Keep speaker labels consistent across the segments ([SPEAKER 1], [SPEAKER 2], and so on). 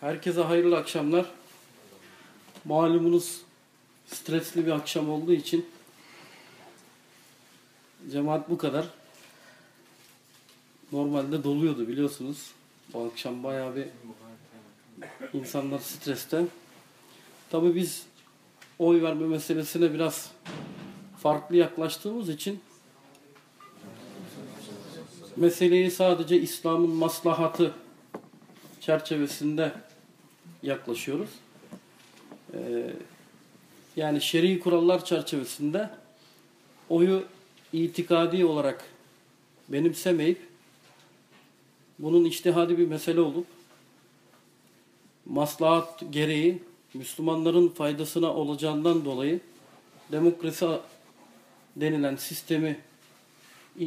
[SPEAKER 1] Herkese hayırlı akşamlar. Malumunuz stresli bir akşam olduğu için cemaat bu kadar. Normalde doluyordu biliyorsunuz. Bu akşam bayağı bir insanlar streste. Tabii biz oy verme meselesine biraz farklı yaklaştığımız için meseleyi sadece İslam'ın maslahatı çerçevesinde yaklaşıyoruz. Ee, yani şer'i kurallar çerçevesinde oyu itikadi olarak benimsemeyip bunun içtihadi bir mesele olup maslahat gereği Müslümanların faydasına olacağından dolayı demokrasi denilen sistemi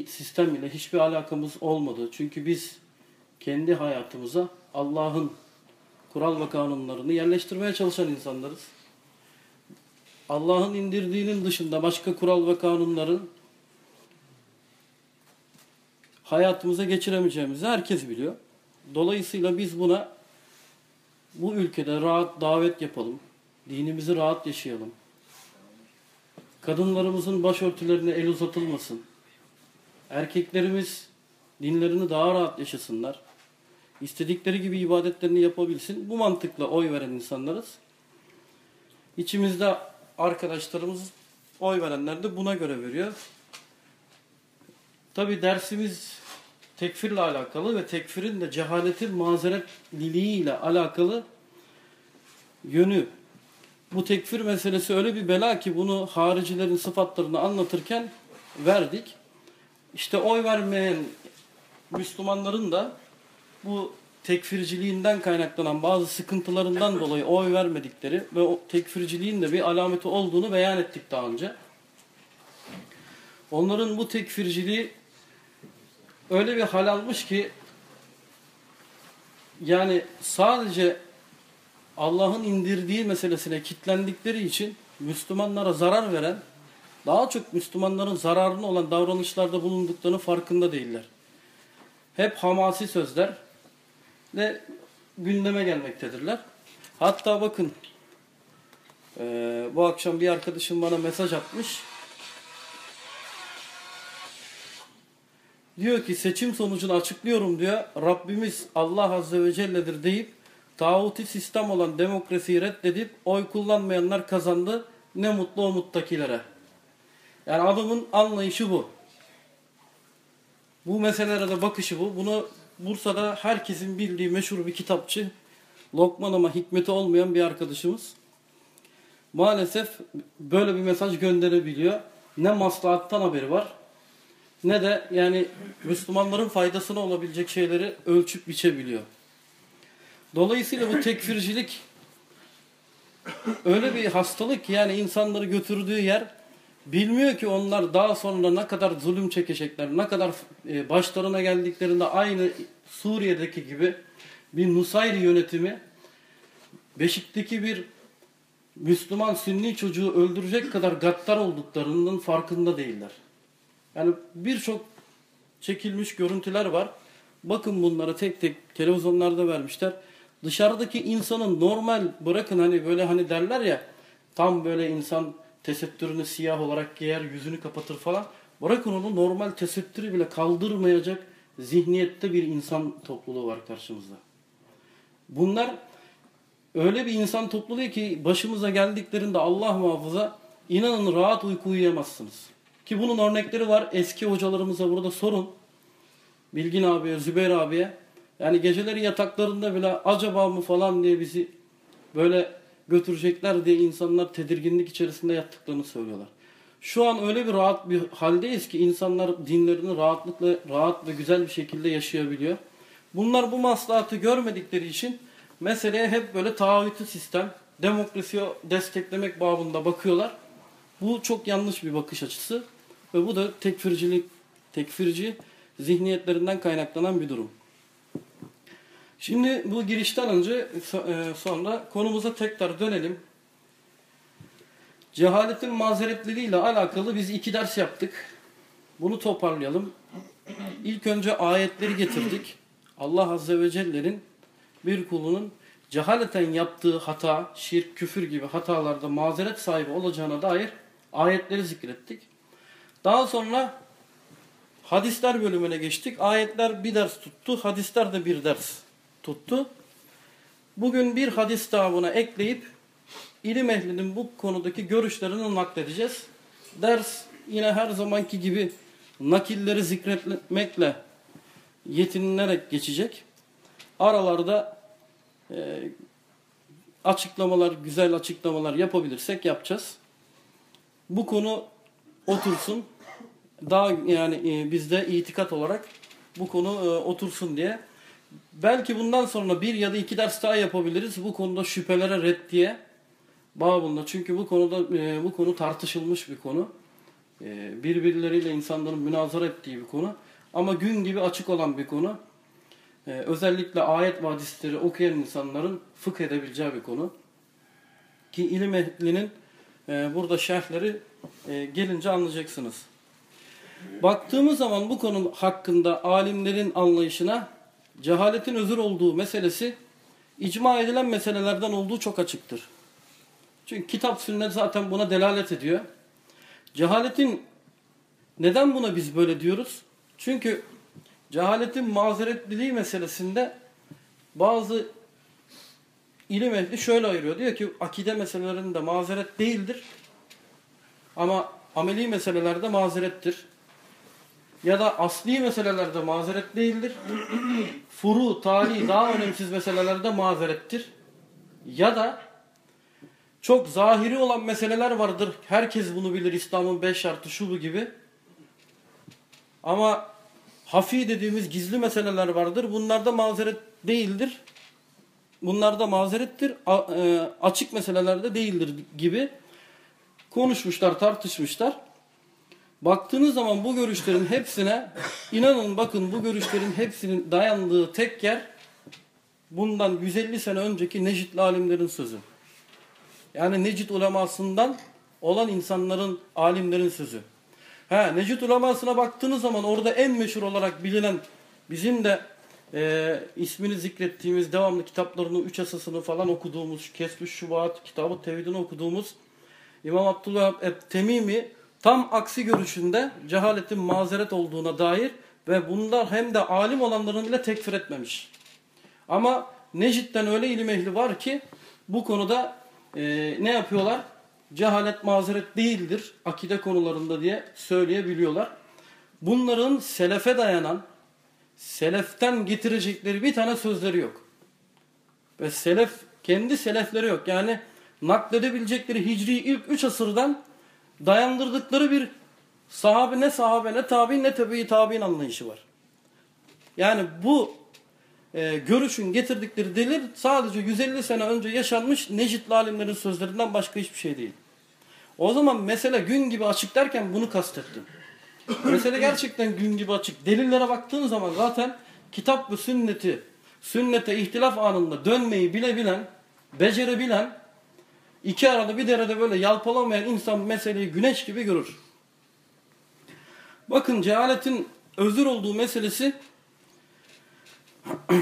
[SPEAKER 1] sistem ile hiçbir alakamız olmadı. Çünkü biz kendi hayatımıza Allah'ın kural ve kanunlarını yerleştirmeye çalışan insanlarız. Allah'ın indirdiğinin dışında başka kural ve kanunları hayatımıza geçiremeyeceğimizi herkes biliyor. Dolayısıyla biz buna bu ülkede rahat davet yapalım. Dinimizi rahat yaşayalım. Kadınlarımızın başörtülerine el uzatılmasın. Erkeklerimiz dinlerini daha rahat yaşasınlar. İstedikleri gibi ibadetlerini yapabilsin. Bu mantıkla oy veren insanlarız. İçimizde arkadaşlarımız oy verenler de buna göre veriyor. Tabi dersimiz tekfirle alakalı ve tekfirin de cehaletin mazeretliliği ile alakalı yönü. Bu tekfir meselesi öyle bir bela ki bunu haricilerin sıfatlarını anlatırken verdik. İşte oy vermeyen Müslümanların da bu tekfirciliğinden kaynaklanan bazı sıkıntılarından dolayı oy vermedikleri ve o tekfirciliğin de bir alameti olduğunu beyan ettik daha önce. Onların bu tekfirciliği öyle bir hal almış ki yani sadece Allah'ın indirdiği meselesine kitlendikleri için Müslümanlara zarar veren daha çok Müslümanların zararına olan davranışlarda bulunduklarını farkında değiller. Hep hamasi sözler ve gündeme gelmektedirler. Hatta bakın e, bu akşam bir arkadaşım bana mesaj atmış. Diyor ki seçim sonucunu açıklıyorum diyor. Rabbimiz Allah Azze ve Celle'dir deyip tağuti sistem olan demokrasiyi reddedip oy kullanmayanlar kazandı. Ne mutlu o muttakilere. Yani adamın anlayışı bu. Bu meselelere de bakışı bu. Bunu Bursa'da herkesin bildiği meşhur bir kitapçı, Lokman ama hikmeti olmayan bir arkadaşımız. Maalesef böyle bir mesaj gönderebiliyor. Ne maslahattan haberi var, ne de yani Müslümanların faydasına olabilecek şeyleri ölçüp biçebiliyor. Dolayısıyla bu tekfircilik öyle bir hastalık yani insanları götürdüğü yer Bilmiyor ki onlar daha sonra ne kadar zulüm çekecekler, ne kadar e, başlarına geldiklerinde aynı Suriye'deki gibi bir Nusayr yönetimi Beşik'teki bir Müslüman Sünni çocuğu öldürecek kadar gaddar olduklarının farkında değiller. Yani birçok çekilmiş görüntüler var. Bakın bunları tek tek televizyonlarda vermişler. Dışarıdaki insanın normal bırakın hani böyle hani derler ya tam böyle insan tesettürünü siyah olarak giyer, yüzünü kapatır falan. Bırakın onu normal tesettürü bile kaldırmayacak zihniyette bir insan topluluğu var karşımızda. Bunlar öyle bir insan topluluğu ki başımıza geldiklerinde Allah muhafaza inanın rahat uyku uyuyamazsınız. Ki bunun örnekleri var. Eski hocalarımıza burada sorun. Bilgin abiye, Zübeyir abiye. Yani geceleri yataklarında bile acaba mı falan diye bizi böyle götürecekler diye insanlar tedirginlik içerisinde yattıklarını söylüyorlar. Şu an öyle bir rahat bir haldeyiz ki insanlar dinlerini rahatlıkla, rahat ve güzel bir şekilde yaşayabiliyor. Bunlar bu maslahatı görmedikleri için meseleye hep böyle taahhütü sistem, demokrasiyi desteklemek babında bakıyorlar. Bu çok yanlış bir bakış açısı ve bu da tekfircilik, tekfirci zihniyetlerinden kaynaklanan bir durum. Şimdi bu girişten önce e, sonra konumuza tekrar dönelim. Cehaletin mazeretliliğiyle alakalı biz iki ders yaptık. Bunu toparlayalım. İlk önce ayetleri getirdik. Allah Azze ve Celle'nin bir kulunun cehaleten yaptığı hata, şirk, küfür gibi hatalarda mazeret sahibi olacağına dair ayetleri zikrettik. Daha sonra hadisler bölümüne geçtik. Ayetler bir ders tuttu, hadisler de bir ders tuttu. Bugün bir hadis daha ekleyip ilim ehlinin bu konudaki görüşlerini nakledeceğiz. Ders yine her zamanki gibi nakilleri zikretmekle yetinilerek geçecek. Aralarda e, açıklamalar, güzel açıklamalar yapabilirsek yapacağız. Bu konu otursun. Daha yani e, bizde itikat olarak bu konu e, otursun diye. Belki bundan sonra bir ya da iki ders daha yapabiliriz. Bu konuda şüphelere reddiye babında. Çünkü bu konuda e, bu konu tartışılmış bir konu. E, birbirleriyle insanların münazara ettiği bir konu. Ama gün gibi açık olan bir konu. E, özellikle ayet ve hadisleri okuyan insanların fıkh edebileceği bir konu. Ki ilim ehlinin e, burada şerhleri e, gelince anlayacaksınız. Baktığımız zaman bu konu hakkında alimlerin anlayışına cehaletin özür olduğu meselesi icma edilen meselelerden olduğu çok açıktır. Çünkü kitap sünnet zaten buna delalet ediyor. Cehaletin neden buna biz böyle diyoruz? Çünkü cehaletin mazeretliliği meselesinde bazı ilim ehli şöyle ayırıyor. Diyor ki akide meselelerinde mazeret değildir. Ama ameli meselelerde mazerettir. Ya da asli meselelerde mazeret değildir. Furu, tali daha önemsiz meselelerde mazerettir. Ya da çok zahiri olan meseleler vardır. Herkes bunu bilir. İslam'ın beş şartı şu bu gibi. Ama hafi dediğimiz gizli meseleler vardır. Bunlarda mazeret değildir. Bunlarda mazerettir. E, açık meselelerde değildir gibi konuşmuşlar, tartışmışlar. Baktığınız zaman bu görüşlerin hepsine inanın bakın bu görüşlerin hepsinin dayandığı tek yer bundan 150 sene önceki Necitli alimlerin sözü. Yani Necit ulemasından olan insanların, alimlerin sözü. Ha, Necit ulemasına baktığınız zaman orada en meşhur olarak bilinen bizim de e, ismini zikrettiğimiz devamlı kitaplarını, üç asasını falan okuduğumuz, Kesbü Şubat, Kitabı Tevhidini okuduğumuz İmam Abdullah Temimi tam aksi görüşünde cehaletin mazeret olduğuna dair ve bunlar hem de alim olanların bile tekfir etmemiş. Ama Necit'ten öyle ilim ehli var ki bu konuda e, ne yapıyorlar? Cehalet mazeret değildir akide konularında diye söyleyebiliyorlar. Bunların selefe dayanan, seleften getirecekleri bir tane sözleri yok. Ve selef, kendi selefleri yok. Yani nakledebilecekleri hicri ilk üç asırdan dayandırdıkları bir sahabe ne sahabe ne tabi ne tebi tabi'in anlayışı var. Yani bu e, görüşün getirdikleri delil sadece 150 sene önce yaşanmış Necitli alimlerin sözlerinden başka hiçbir şey değil. O zaman mesele gün gibi açık derken bunu kastettim. mesele gerçekten gün gibi açık. Delillere baktığın zaman zaten kitap ve sünneti, sünnete ihtilaf anında dönmeyi bilebilen, becerebilen, iki arada bir derede böyle yalpalamayan insan meseleyi güneş gibi görür. Bakın cehaletin özür olduğu meselesi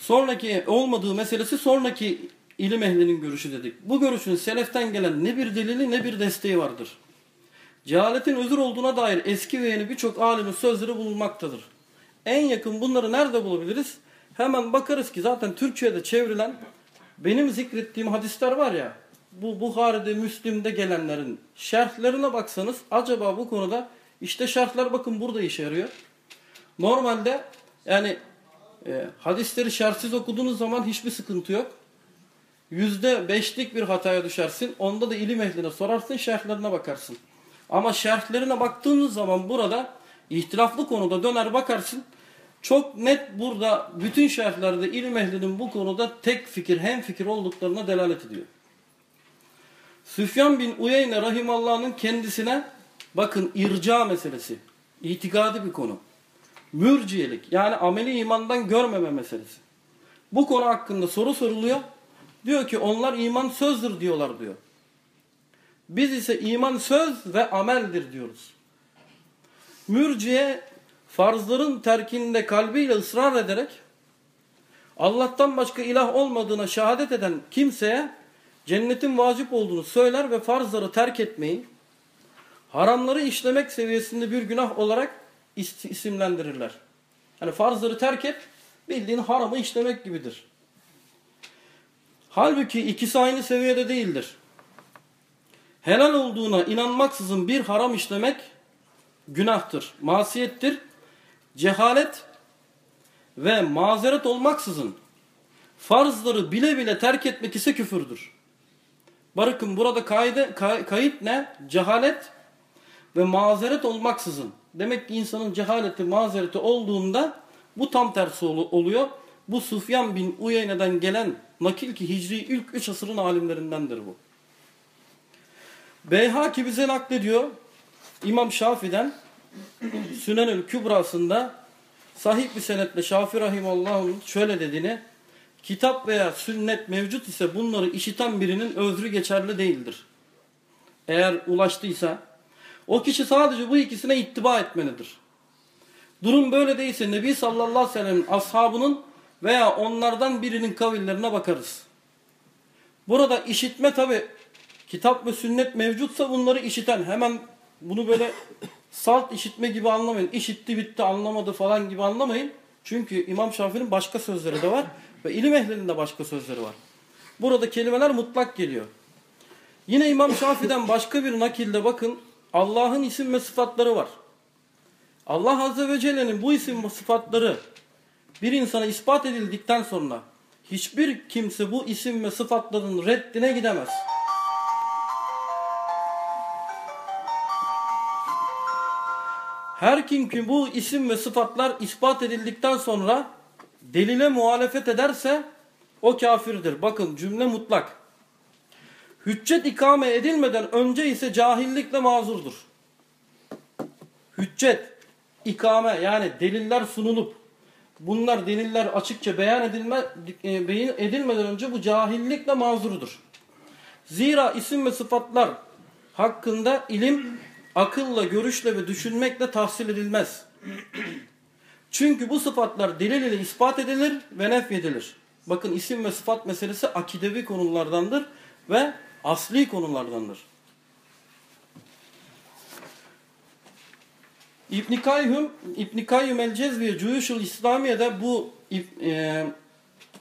[SPEAKER 1] sonraki olmadığı meselesi sonraki ilim ehlinin görüşü dedik. Bu görüşün seleften gelen ne bir delili ne bir desteği vardır. Cehaletin özür olduğuna dair eski ve yeni birçok alimin sözleri bulunmaktadır. En yakın bunları nerede bulabiliriz? Hemen bakarız ki zaten Türkçe'de çevrilen benim zikrettiğim hadisler var ya bu Buhari'de, Müslim'de gelenlerin şerhlerine baksanız acaba bu konuda işte şerhler bakın burada işe yarıyor. Normalde yani e, hadisleri şerhsiz okuduğunuz zaman hiçbir sıkıntı yok. Yüzde beşlik bir hataya düşersin. Onda da ilim ehline sorarsın, şerhlerine bakarsın. Ama şerhlerine baktığınız zaman burada ihtilaflı konuda döner bakarsın. Çok net burada bütün şerhlerde ilim ehlinin bu konuda tek fikir, hem fikir olduklarına delalet ediyor. Süfyan bin Uyeyne Rahimallah'ın kendisine bakın irca meselesi, itikadi bir konu. Mürciyelik yani ameli imandan görmeme meselesi. Bu konu hakkında soru soruluyor. Diyor ki onlar iman sözdür diyorlar diyor. Biz ise iman söz ve ameldir diyoruz. Mürciye farzların terkinde kalbiyle ısrar ederek Allah'tan başka ilah olmadığına şehadet eden kimseye cennetin vacip olduğunu söyler ve farzları terk etmeyi haramları işlemek seviyesinde bir günah olarak isimlendirirler. Hani farzları terk et bildiğin haramı işlemek gibidir. Halbuki ikisi aynı seviyede değildir. Helal olduğuna inanmaksızın bir haram işlemek günahtır, masiyettir. Cehalet ve mazeret olmaksızın farzları bile bile terk etmek ise küfürdür. Bakın burada kaydı, kay, kayıt ne? Cehalet ve mazeret olmaksızın. Demek ki insanın cehaleti, mazereti olduğunda bu tam tersi oluyor. Bu Sufyan bin Uyeyne'den gelen nakil ki Hicri ilk 3 asırın alimlerindendir bu. Beyhaki bize naklediyor. İmam Şafi'den Sünenül Kübrası'nda sahih bir senetle Şafi Rahimullah'ın şöyle dediğini kitap veya sünnet mevcut ise bunları işiten birinin özrü geçerli değildir. Eğer ulaştıysa o kişi sadece bu ikisine ittiba etmelidir. Durum böyle değilse Nebi sallallahu aleyhi ve sellem'in ashabının veya onlardan birinin kavillerine bakarız. Burada işitme tabi kitap ve sünnet mevcutsa bunları işiten hemen bunu böyle salt işitme gibi anlamayın. İşitti bitti anlamadı falan gibi anlamayın. Çünkü İmam Şafii'nin başka sözleri de var ve ilim ehlinin de başka sözleri var. Burada kelimeler mutlak geliyor. Yine İmam Şafii'den başka bir nakilde bakın Allah'ın isim ve sıfatları var. Allah Azze ve Celle'nin bu isim ve sıfatları bir insana ispat edildikten sonra hiçbir kimse bu isim ve sıfatların reddine gidemez. Her kim ki bu isim ve sıfatlar ispat edildikten sonra delile muhalefet ederse o kafirdir. Bakın cümle mutlak. Hüccet ikame edilmeden önce ise cahillikle mazurdur. Hüccet, ikame yani deliller sunulup bunlar deliller açıkça beyan edilme, e, beyan edilmeden önce bu cahillikle mazurdur. Zira isim ve sıfatlar hakkında ilim akılla, görüşle ve düşünmekle tahsil edilmez. Çünkü bu sıfatlar delil ile ispat edilir ve nefyedilir. Bakın isim ve sıfat meselesi akidevi konulardandır ve asli konulardandır. İbn Kayyum İbn Kayyum el Cezviye Cuyuşul İslamiye'de bu e,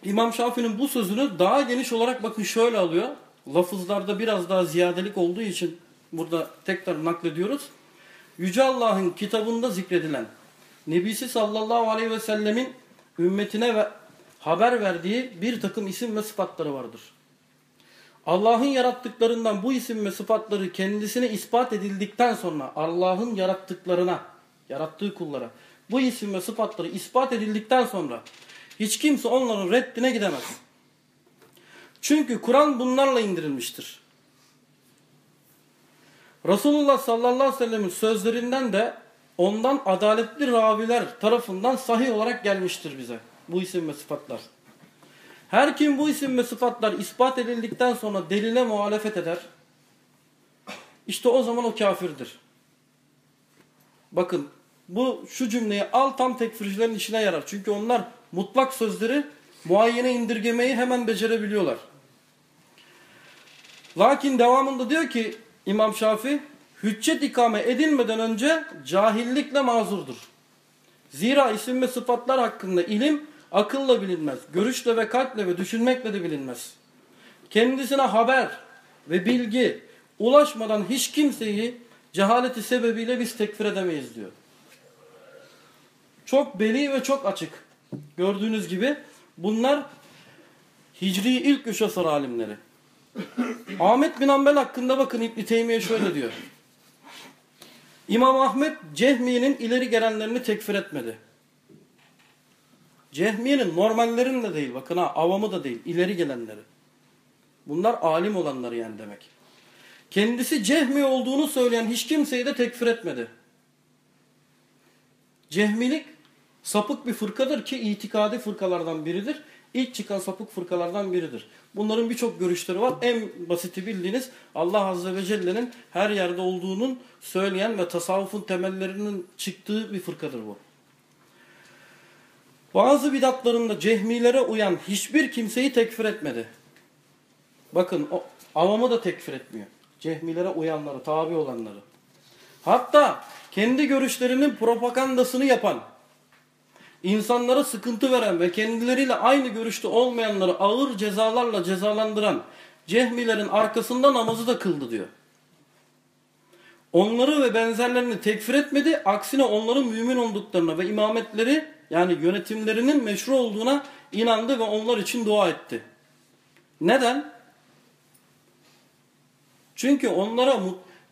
[SPEAKER 1] İmam Şafii'nin bu sözünü daha geniş olarak bakın şöyle alıyor. Lafızlarda biraz daha ziyadelik olduğu için burada tekrar naklediyoruz. Yüce Allah'ın kitabında zikredilen Nebisi sallallahu aleyhi ve sellemin ümmetine ve haber verdiği bir takım isim ve sıfatları vardır. Allah'ın yarattıklarından bu isim ve sıfatları kendisine ispat edildikten sonra Allah'ın yarattıklarına, yarattığı kullara bu isim ve sıfatları ispat edildikten sonra hiç kimse onların reddine gidemez. Çünkü Kur'an bunlarla indirilmiştir. Resulullah sallallahu aleyhi ve sellemin sözlerinden de ondan adaletli raviler tarafından sahih olarak gelmiştir bize bu isim ve sıfatlar. Her kim bu isim ve sıfatlar ispat edildikten sonra delile muhalefet eder. İşte o zaman o kafirdir. Bakın bu şu cümleyi al tam tekfircilerin işine yarar. Çünkü onlar mutlak sözleri muayyene indirgemeyi hemen becerebiliyorlar. Lakin devamında diyor ki İmam Şafi hüccet ikame edilmeden önce cahillikle mazurdur. Zira isim ve sıfatlar hakkında ilim akılla bilinmez. Görüşle ve kalple ve düşünmekle de bilinmez. Kendisine haber ve bilgi ulaşmadan hiç kimseyi cehaleti sebebiyle biz tekfir edemeyiz diyor. Çok beli ve çok açık. Gördüğünüz gibi bunlar Hicri ilk üç asır alimleri. Ahmet bin Ambel hakkında bakın İbn Teymiye şöyle diyor. İmam Ahmet Cehmi'nin ileri gelenlerini tekfir etmedi. Cehmiye'nin normallerin de değil bakın ha avamı da değil ileri gelenleri. Bunlar alim olanları yani demek. Kendisi cehmi olduğunu söyleyen hiç kimseyi de tekfir etmedi. Cehmilik sapık bir fırkadır ki itikadi fırkalardan biridir. İlk çıkan sapık fırkalardan biridir. Bunların birçok görüşleri var. En basiti bildiğiniz Allah Azze ve Celle'nin her yerde olduğunun söyleyen ve tasavvufun temellerinin çıktığı bir fırkadır bu. Bazı bidatlarında cehmilere uyan hiçbir kimseyi tekfir etmedi. Bakın o avamı da tekfir etmiyor. Cehmilere uyanları, tabi olanları. Hatta kendi görüşlerinin propagandasını yapan, insanlara sıkıntı veren ve kendileriyle aynı görüşte olmayanları ağır cezalarla cezalandıran cehmilerin arkasında namazı da kıldı diyor. Onları ve benzerlerini tekfir etmedi, aksine onların mümin olduklarına ve imametleri yani yönetimlerinin meşru olduğuna inandı ve onlar için dua etti. Neden? Çünkü onlara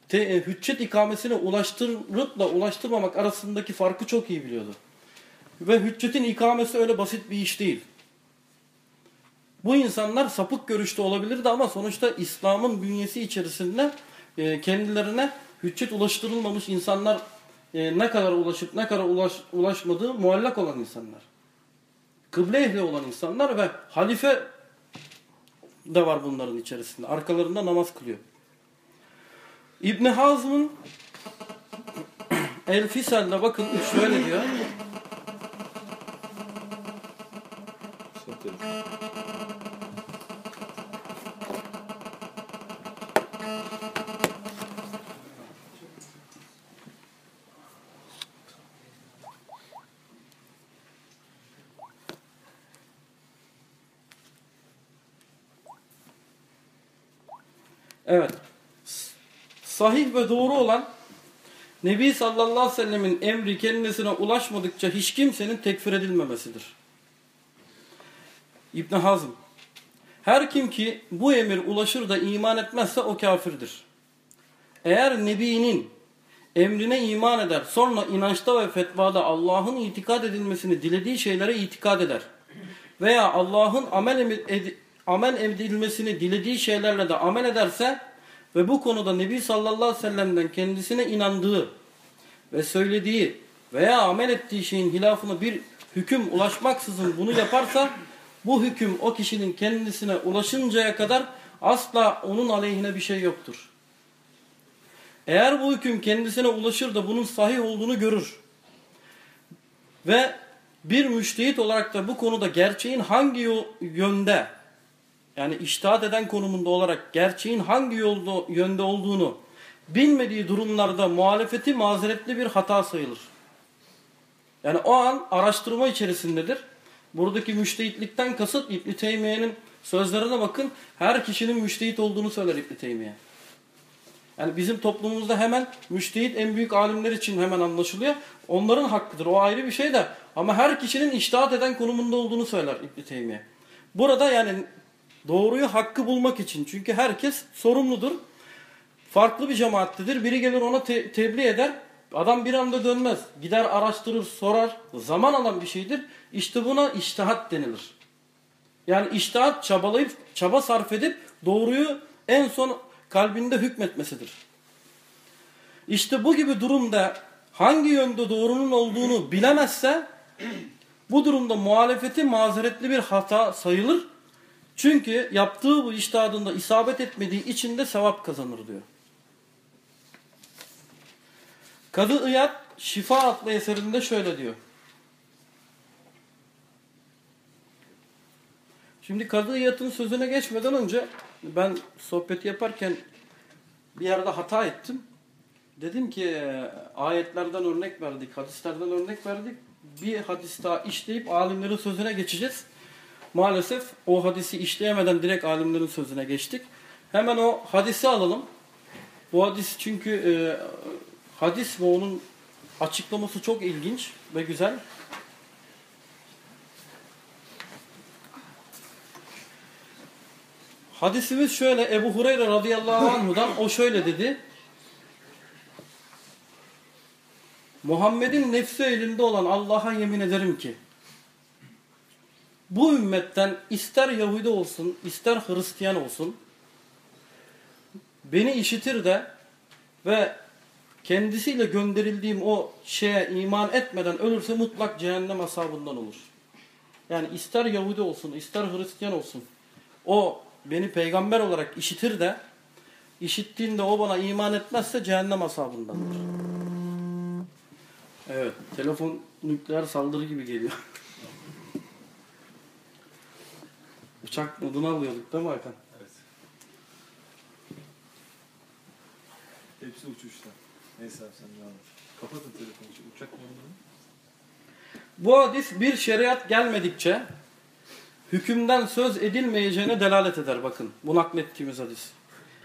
[SPEAKER 1] te, hüccet ikamesine ulaştırıp da ulaştırmamak arasındaki farkı çok iyi biliyordu. Ve hüccetin ikamesi öyle basit bir iş değil. Bu insanlar sapık görüşte olabilirdi ama sonuçta İslam'ın bünyesi içerisinde e, kendilerine hüccet ulaştırılmamış insanlar e, ne kadar ulaşıp ne kadar ulaş, ulaşmadığı muallak olan insanlar. Kıble ehli olan insanlar ve halife de var bunların içerisinde. Arkalarında namaz kılıyor. İbni Hazm'ın El Fisal'de bakın şöyle diyor. Evet. Sahih ve doğru olan Nebi sallallahu aleyhi ve sellemin emri kendisine ulaşmadıkça hiç kimsenin tekfir edilmemesidir. İbn Hazm Her kim ki bu emir ulaşır da iman etmezse o kafirdir. Eğer Nebi'nin emrine iman eder sonra inançta ve fetvada Allah'ın itikad edilmesini dilediği şeylere itikad eder veya Allah'ın amel, ed amel edilmesini dilediği şeylerle de amel ederse ve bu konuda Nebi sallallahu aleyhi ve sellem'den kendisine inandığı ve söylediği veya amel ettiği şeyin hilafına bir hüküm ulaşmaksızın bunu yaparsa bu hüküm o kişinin kendisine ulaşıncaya kadar asla onun aleyhine bir şey yoktur. Eğer bu hüküm kendisine ulaşır da bunun sahih olduğunu görür ve bir müştehit olarak da bu konuda gerçeğin hangi yönde yani iştahat eden konumunda olarak gerçeğin hangi yolda, yönde olduğunu bilmediği durumlarda muhalefeti mazeretli bir hata sayılır. Yani o an araştırma içerisindedir. Buradaki müştehitlikten kasıt İbn Teymiye'nin sözlerine bakın. Her kişinin müştehit olduğunu söyler İbn Teymiye. Yani bizim toplumumuzda hemen müştehit en büyük alimler için hemen anlaşılıyor. Onların hakkıdır. O ayrı bir şey de. Ama her kişinin iştahat eden konumunda olduğunu söyler İbn Teymiye. Burada yani doğruyu hakkı bulmak için. Çünkü herkes sorumludur. Farklı bir cemaattedir. Biri gelir ona te tebliğ eder. Adam bir anda dönmez. Gider araştırır, sorar. Zaman alan bir şeydir. İşte buna iştihat denilir. Yani iştihat çabalayıp, çaba sarf edip doğruyu en son kalbinde hükmetmesidir. İşte bu gibi durumda hangi yönde doğrunun olduğunu bilemezse bu durumda muhalefeti mazeretli bir hata sayılır. Çünkü yaptığı bu iştihadında isabet etmediği için de sevap kazanır diyor. Kadı İyad Şifa adlı eserinde şöyle diyor. Şimdi Kadı İyad'ın sözüne geçmeden önce ben sohbeti yaparken bir yerde hata ettim. Dedim ki ayetlerden örnek verdik, hadislerden örnek verdik. Bir hadis daha işleyip alimlerin sözüne geçeceğiz. Maalesef o hadisi işleyemeden direkt alimlerin sözüne geçtik. Hemen o hadisi alalım. Bu hadis çünkü e, hadis ve onun açıklaması çok ilginç ve güzel. Hadisimiz şöyle Ebu Hureyre radıyallahu anhudan o şöyle dedi. Muhammed'in nefsi elinde olan Allah'a yemin ederim ki bu ümmetten ister Yahudi olsun, ister Hristiyan olsun beni işitir de ve kendisiyle gönderildiğim o şeye iman etmeden ölürse mutlak cehennem asabından olur. Yani ister Yahudi olsun, ister Hristiyan olsun o beni peygamber olarak işitir de işittiğinde o bana iman etmezse cehennem asabındandır. Evet, telefon nükleer saldırı gibi geliyor. Uçak modunu alıyorduk değil mi Hakan?
[SPEAKER 2] Evet. Hepsi uçuşta. Neyse abi sen devam et. Kapatın telefonu. Uçak modunu.
[SPEAKER 1] Bu hadis bir şeriat gelmedikçe hükümden söz edilmeyeceğine delalet eder bakın bu naklettiğimiz hadis.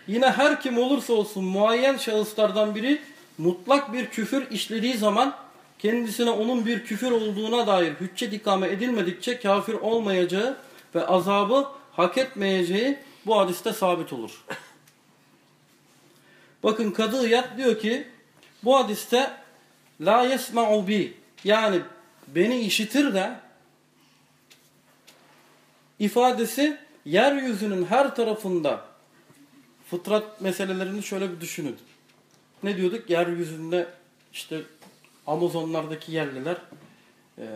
[SPEAKER 1] Yine her kim olursa olsun muayyen şahıslardan biri mutlak bir küfür işlediği zaman kendisine onun bir küfür olduğuna dair hüccet ikame edilmedikçe kafir olmayacağı ve azabı hak etmeyeceği bu hadiste sabit olur. Bakın Kadı İyad diyor ki bu hadiste la yesma'u bi yani beni işitir de ifadesi yeryüzünün her tarafında fıtrat meselelerini şöyle bir düşünün. Ne diyorduk? Yeryüzünde işte Amazonlardaki yerliler eee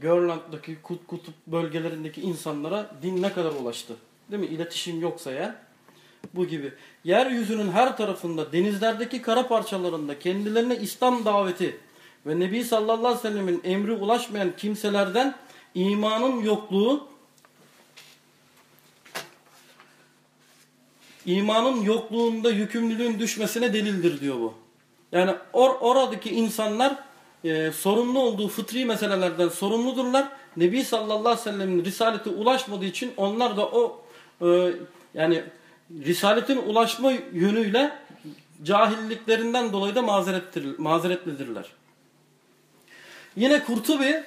[SPEAKER 1] Grönland'daki kut kutup bölgelerindeki insanlara din ne kadar ulaştı? Değil mi? İletişim yoksa ya. Bu gibi. Yeryüzünün her tarafında, denizlerdeki kara parçalarında kendilerine İslam daveti ve Nebi sallallahu aleyhi ve sellemin emri ulaşmayan kimselerden imanın yokluğu imanın yokluğunda yükümlülüğün düşmesine delildir diyor bu. Yani or oradaki insanlar e, sorumlu olduğu fıtri meselelerden sorumludurlar. Nebi sallallahu aleyhi ve sellemin risaleti ulaşmadığı için onlar da o e, yani risaletin ulaşma yönüyle cahilliklerinden dolayı da mazeretlidirler. Yine Kurtubi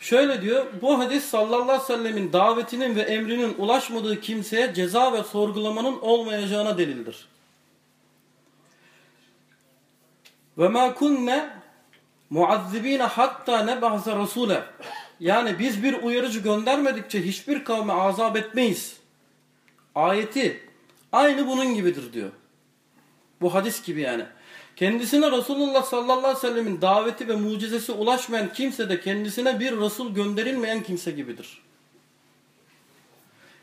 [SPEAKER 1] şöyle diyor. Bu hadis sallallahu aleyhi ve sellemin davetinin ve emrinin ulaşmadığı kimseye ceza ve sorgulamanın olmayacağına delildir. Ve ma kunne muazzibine hatta nebahze rasule. Yani biz bir uyarıcı göndermedikçe hiçbir kavme azap etmeyiz. Ayeti aynı bunun gibidir diyor. Bu hadis gibi yani. Kendisine Resulullah sallallahu aleyhi ve sellemin daveti ve mucizesi ulaşmayan kimse de kendisine bir Resul gönderilmeyen kimse gibidir.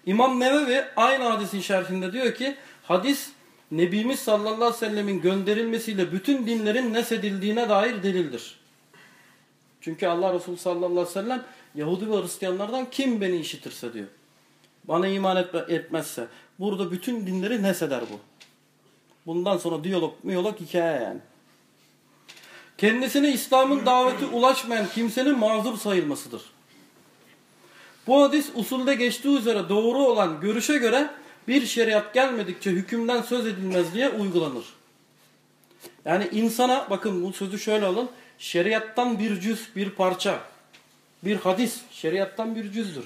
[SPEAKER 1] İmam Nevevi aynı hadisin şerhinde diyor ki hadis Nebimiz sallallahu aleyhi ve sellemin gönderilmesiyle bütün dinlerin nesedildiğine dair delildir. Çünkü Allah Resulü sallallahu aleyhi ve sellem Yahudi ve Hristiyanlardan kim beni işitirse diyor. Bana iman etmezse. Burada bütün dinleri neseder bu. Bundan sonra diyalog miyolog hikaye yani. Kendisine İslam'ın daveti ulaşmayan kimsenin mazur sayılmasıdır. Bu hadis usulde geçtiği üzere doğru olan görüşe göre bir şeriat gelmedikçe hükümden söz edilmez diye uygulanır. Yani insana bakın bu sözü şöyle alın. Şeriattan bir cüz, bir parça, bir hadis şeriattan bir cüzdür.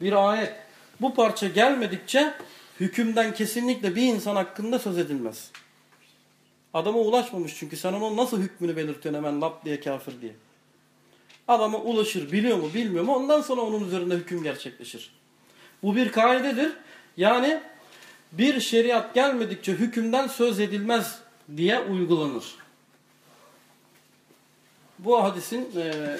[SPEAKER 1] Bir ayet. Bu parça gelmedikçe hükümden kesinlikle bir insan hakkında söz edilmez. Adama ulaşmamış çünkü sen onun nasıl hükmünü belirtiyorsun hemen lap diye kafir diye. Adama ulaşır biliyor mu bilmiyor mu ondan sonra onun üzerinde hüküm gerçekleşir. Bu bir kaidedir. Yani bir şeriat gelmedikçe hükümden söz edilmez diye uygulanır. Bu hadisin e,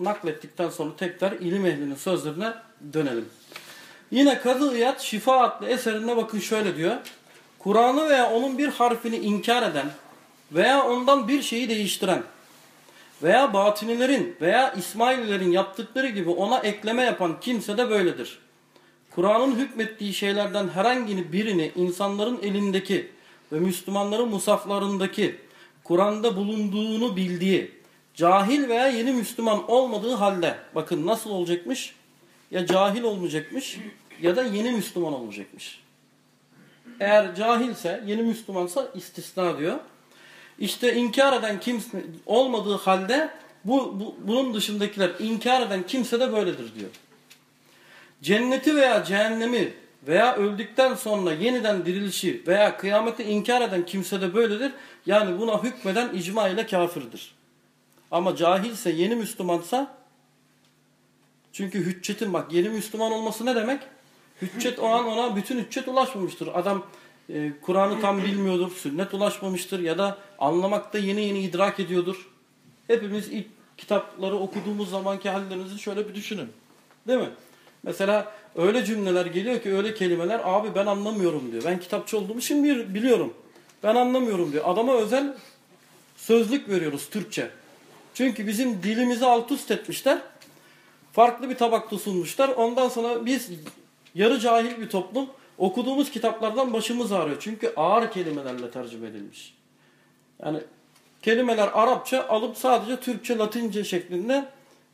[SPEAKER 1] naklettikten sonra tekrar ilim ehlinin sözlerine dönelim. Yine Kadı İyad Şifa adlı eserinde bakın şöyle diyor. Kur'an'ı veya onun bir harfini inkar eden veya ondan bir şeyi değiştiren veya batinilerin veya İsmaililerin yaptıkları gibi ona ekleme yapan kimse de böyledir. Kur'an'ın hükmettiği şeylerden herhangi birini insanların elindeki ve Müslümanların musaflarındaki Kur'an'da bulunduğunu bildiği, cahil veya yeni Müslüman olmadığı halde, bakın nasıl olacakmış? Ya cahil olmayacakmış ya da yeni Müslüman olacakmış. Eğer cahilse, yeni Müslümansa istisna diyor. İşte inkar eden kimse olmadığı halde bu, bu, bunun dışındakiler inkar eden kimse de böyledir diyor. Cenneti veya cehennemi veya öldükten sonra yeniden dirilişi veya kıyameti inkar eden kimse de böyledir. Yani buna hükmeden icma ile kafirdir. Ama cahilse, yeni Müslümansa Çünkü hüccetin bak yeni Müslüman olması ne demek? Hüccet o an ona bütün hüccet ulaşmamıştır. Adam e, Kur'an'ı tam bilmiyordur, sünnet ulaşmamıştır ya da anlamakta yeni yeni idrak ediyordur. Hepimiz ilk kitapları okuduğumuz zamanki hallerinizi şöyle bir düşünün. Değil mi? Mesela öyle cümleler geliyor ki öyle kelimeler abi ben anlamıyorum diyor. Ben kitapçı olduğum için bir, biliyorum. Ben anlamıyorum diyor. Adama özel sözlük veriyoruz Türkçe. Çünkü bizim dilimizi alt üst etmişler. Farklı bir tabakta sunmuşlar. Ondan sonra biz yarı cahil bir toplum okuduğumuz kitaplardan başımız ağrıyor. Çünkü ağır kelimelerle tercüme edilmiş. Yani kelimeler Arapça alıp sadece Türkçe, Latince şeklinde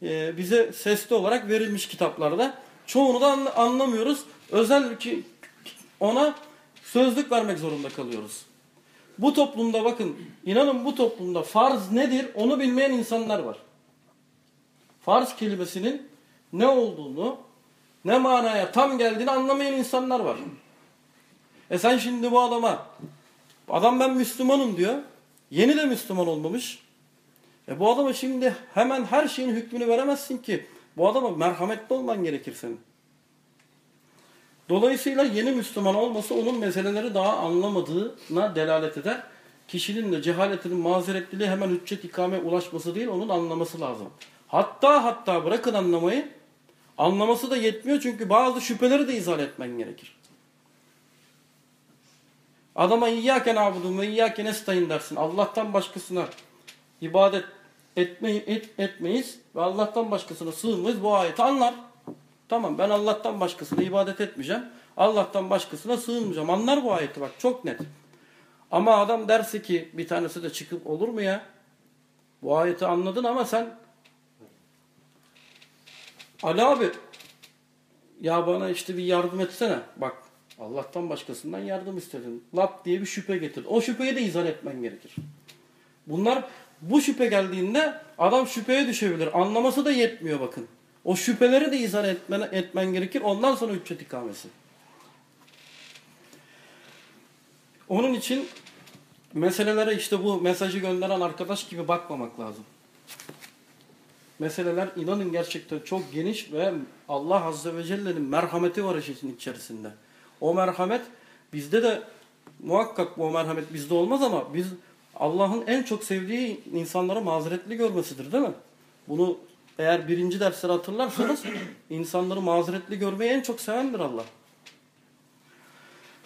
[SPEAKER 1] e, bize sesli olarak verilmiş kitaplarda. Çoğunu da anla- anlamıyoruz. Özel ki ona sözlük vermek zorunda kalıyoruz. Bu toplumda bakın, inanın bu toplumda farz nedir onu bilmeyen insanlar var. Farz kelimesinin ne olduğunu, ne manaya tam geldiğini anlamayan insanlar var. E sen şimdi bu adama, adam ben Müslümanım diyor, yeni de Müslüman olmamış. E bu adama şimdi hemen her şeyin hükmünü veremezsin ki. Bu adama merhametli olman gerekir senin. Dolayısıyla yeni Müslüman olması onun meseleleri daha anlamadığına delalet eder. Kişinin de cehaletinin mazeretliliği hemen hüccet ikame ulaşması değil, onun anlaması lazım. Hatta hatta bırakın anlamayı, anlaması da yetmiyor çünkü bazı şüpheleri de izah etmen gerekir. Adama iyyâke nâbudun ve iyyâke nestaîn dersin. Allah'tan başkasına ibadet etmeyi, et, etmeyiz ve Allah'tan başkasına sığınmayız. Bu ayeti anlar. Tamam ben Allah'tan başkasına ibadet etmeyeceğim. Allah'tan başkasına sığınmayacağım. Anlar bu ayeti bak çok net. Ama adam derse ki bir tanesi de çıkıp olur mu ya? Bu ayeti anladın ama sen Ali abi ya bana işte bir yardım etsene. Bak Allah'tan başkasından yardım istedin. Lap diye bir şüphe getir. O şüpheyi de izah etmen gerekir. Bunlar bu şüphe geldiğinde adam şüpheye düşebilir. Anlaması da yetmiyor bakın. O şüpheleri de izah etmen, etmen gerekir. Ondan sonra hüccet ikamesi. Onun için meselelere işte bu mesajı gönderen arkadaş gibi bakmamak lazım. Meseleler inanın gerçekten çok geniş ve Allah Azze ve Celle'nin merhameti var işin içerisinde. O merhamet bizde de muhakkak bu merhamet bizde olmaz ama biz Allah'ın en çok sevdiği insanları mazeretli görmesidir değil mi? Bunu eğer birinci dersleri hatırlarsanız insanları mazeretli görmeyi en çok sevendir Allah.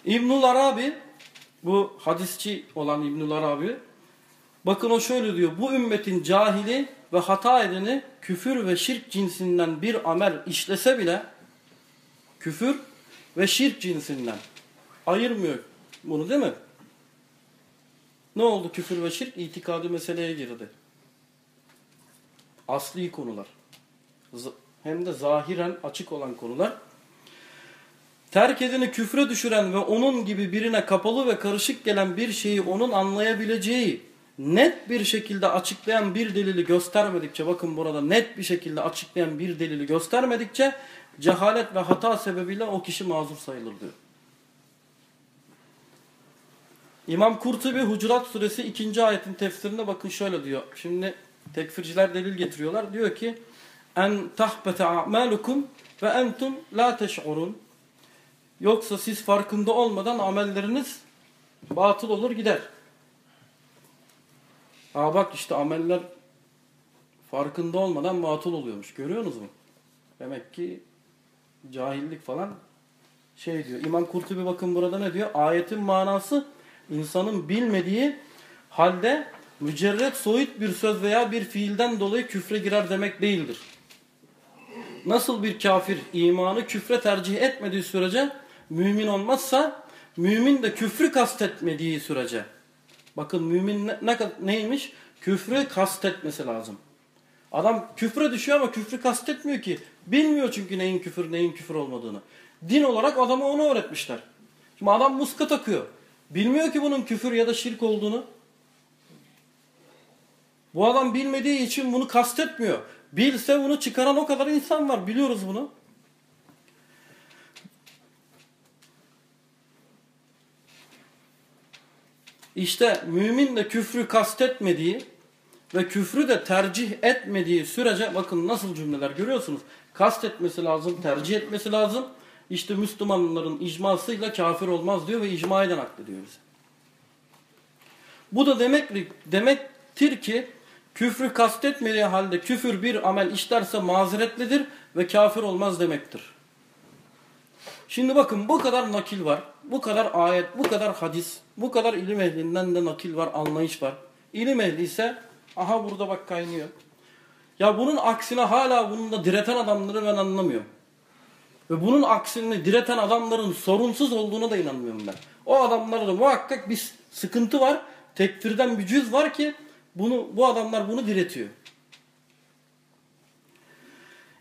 [SPEAKER 1] İbnül Arabi bu hadisçi olan İbnül Arabi bakın o şöyle diyor bu ümmetin cahili ve hata edeni küfür ve şirk cinsinden bir amel işlese bile küfür ve şirk cinsinden ayırmıyor bunu değil mi? Ne oldu küfür ve şirk? İtikadi meseleye girdi. Asli konular. Hem de zahiren açık olan konular. Terk edeni küfre düşüren ve onun gibi birine kapalı ve karışık gelen bir şeyi onun anlayabileceği net bir şekilde açıklayan bir delili göstermedikçe bakın burada net bir şekilde açıklayan bir delili göstermedikçe cehalet ve hata sebebiyle o kişi mazur sayılır diyor. İmam Kurtubi Hucurat suresi 2. ayetin tefsirinde bakın şöyle diyor. Şimdi tekfirciler delil getiriyorlar. Diyor ki en tahbete a'malukum ve entum la teş'urun. Yoksa siz farkında olmadan amelleriniz batıl olur gider. Aa bak işte ameller farkında olmadan batıl oluyormuş. Görüyorsunuz mu? Demek ki cahillik falan şey diyor. İmam Kurtubi bakın burada ne diyor? Ayetin manası insanın bilmediği halde mücerret soyut bir söz veya bir fiilden dolayı küfre girer demek değildir. Nasıl bir kafir imanı küfre tercih etmediği sürece mümin olmazsa mümin de küfrü kastetmediği sürece bakın mümin ne, ne, neymiş? Küfrü kastetmesi lazım. Adam küfre düşüyor ama küfrü kastetmiyor ki. Bilmiyor çünkü neyin küfür neyin küfür olmadığını. Din olarak adama onu öğretmişler. Şimdi adam muska takıyor. Bilmiyor ki bunun küfür ya da şirk olduğunu. Bu adam bilmediği için bunu kastetmiyor. Bilse bunu çıkaran o kadar insan var. Biliyoruz bunu. İşte mümin de küfrü kastetmediği ve küfrü de tercih etmediği sürece bakın nasıl cümleler görüyorsunuz. kastetmesi lazım, tercih etmesi lazım. İşte Müslümanların icmasıyla kafir olmaz diyor ve icmayla naklediyor bize. Bu da demek, demektir ki küfrü kastetmediği halde küfür bir amel işlerse mazeretlidir ve kafir olmaz demektir. Şimdi bakın bu kadar nakil var, bu kadar ayet, bu kadar hadis, bu kadar ilim ehlinden de nakil var, anlayış var. İlim ehli ise aha burada bak kaynıyor. Ya bunun aksine hala bununla direten adamları ben anlamıyorum. Ve bunun aksine direten adamların sorunsuz olduğuna da inanmıyorum ben. O adamlarda muhakkak bir sıkıntı var. Tekfirden bir cüz var ki bunu bu adamlar bunu diretiyor.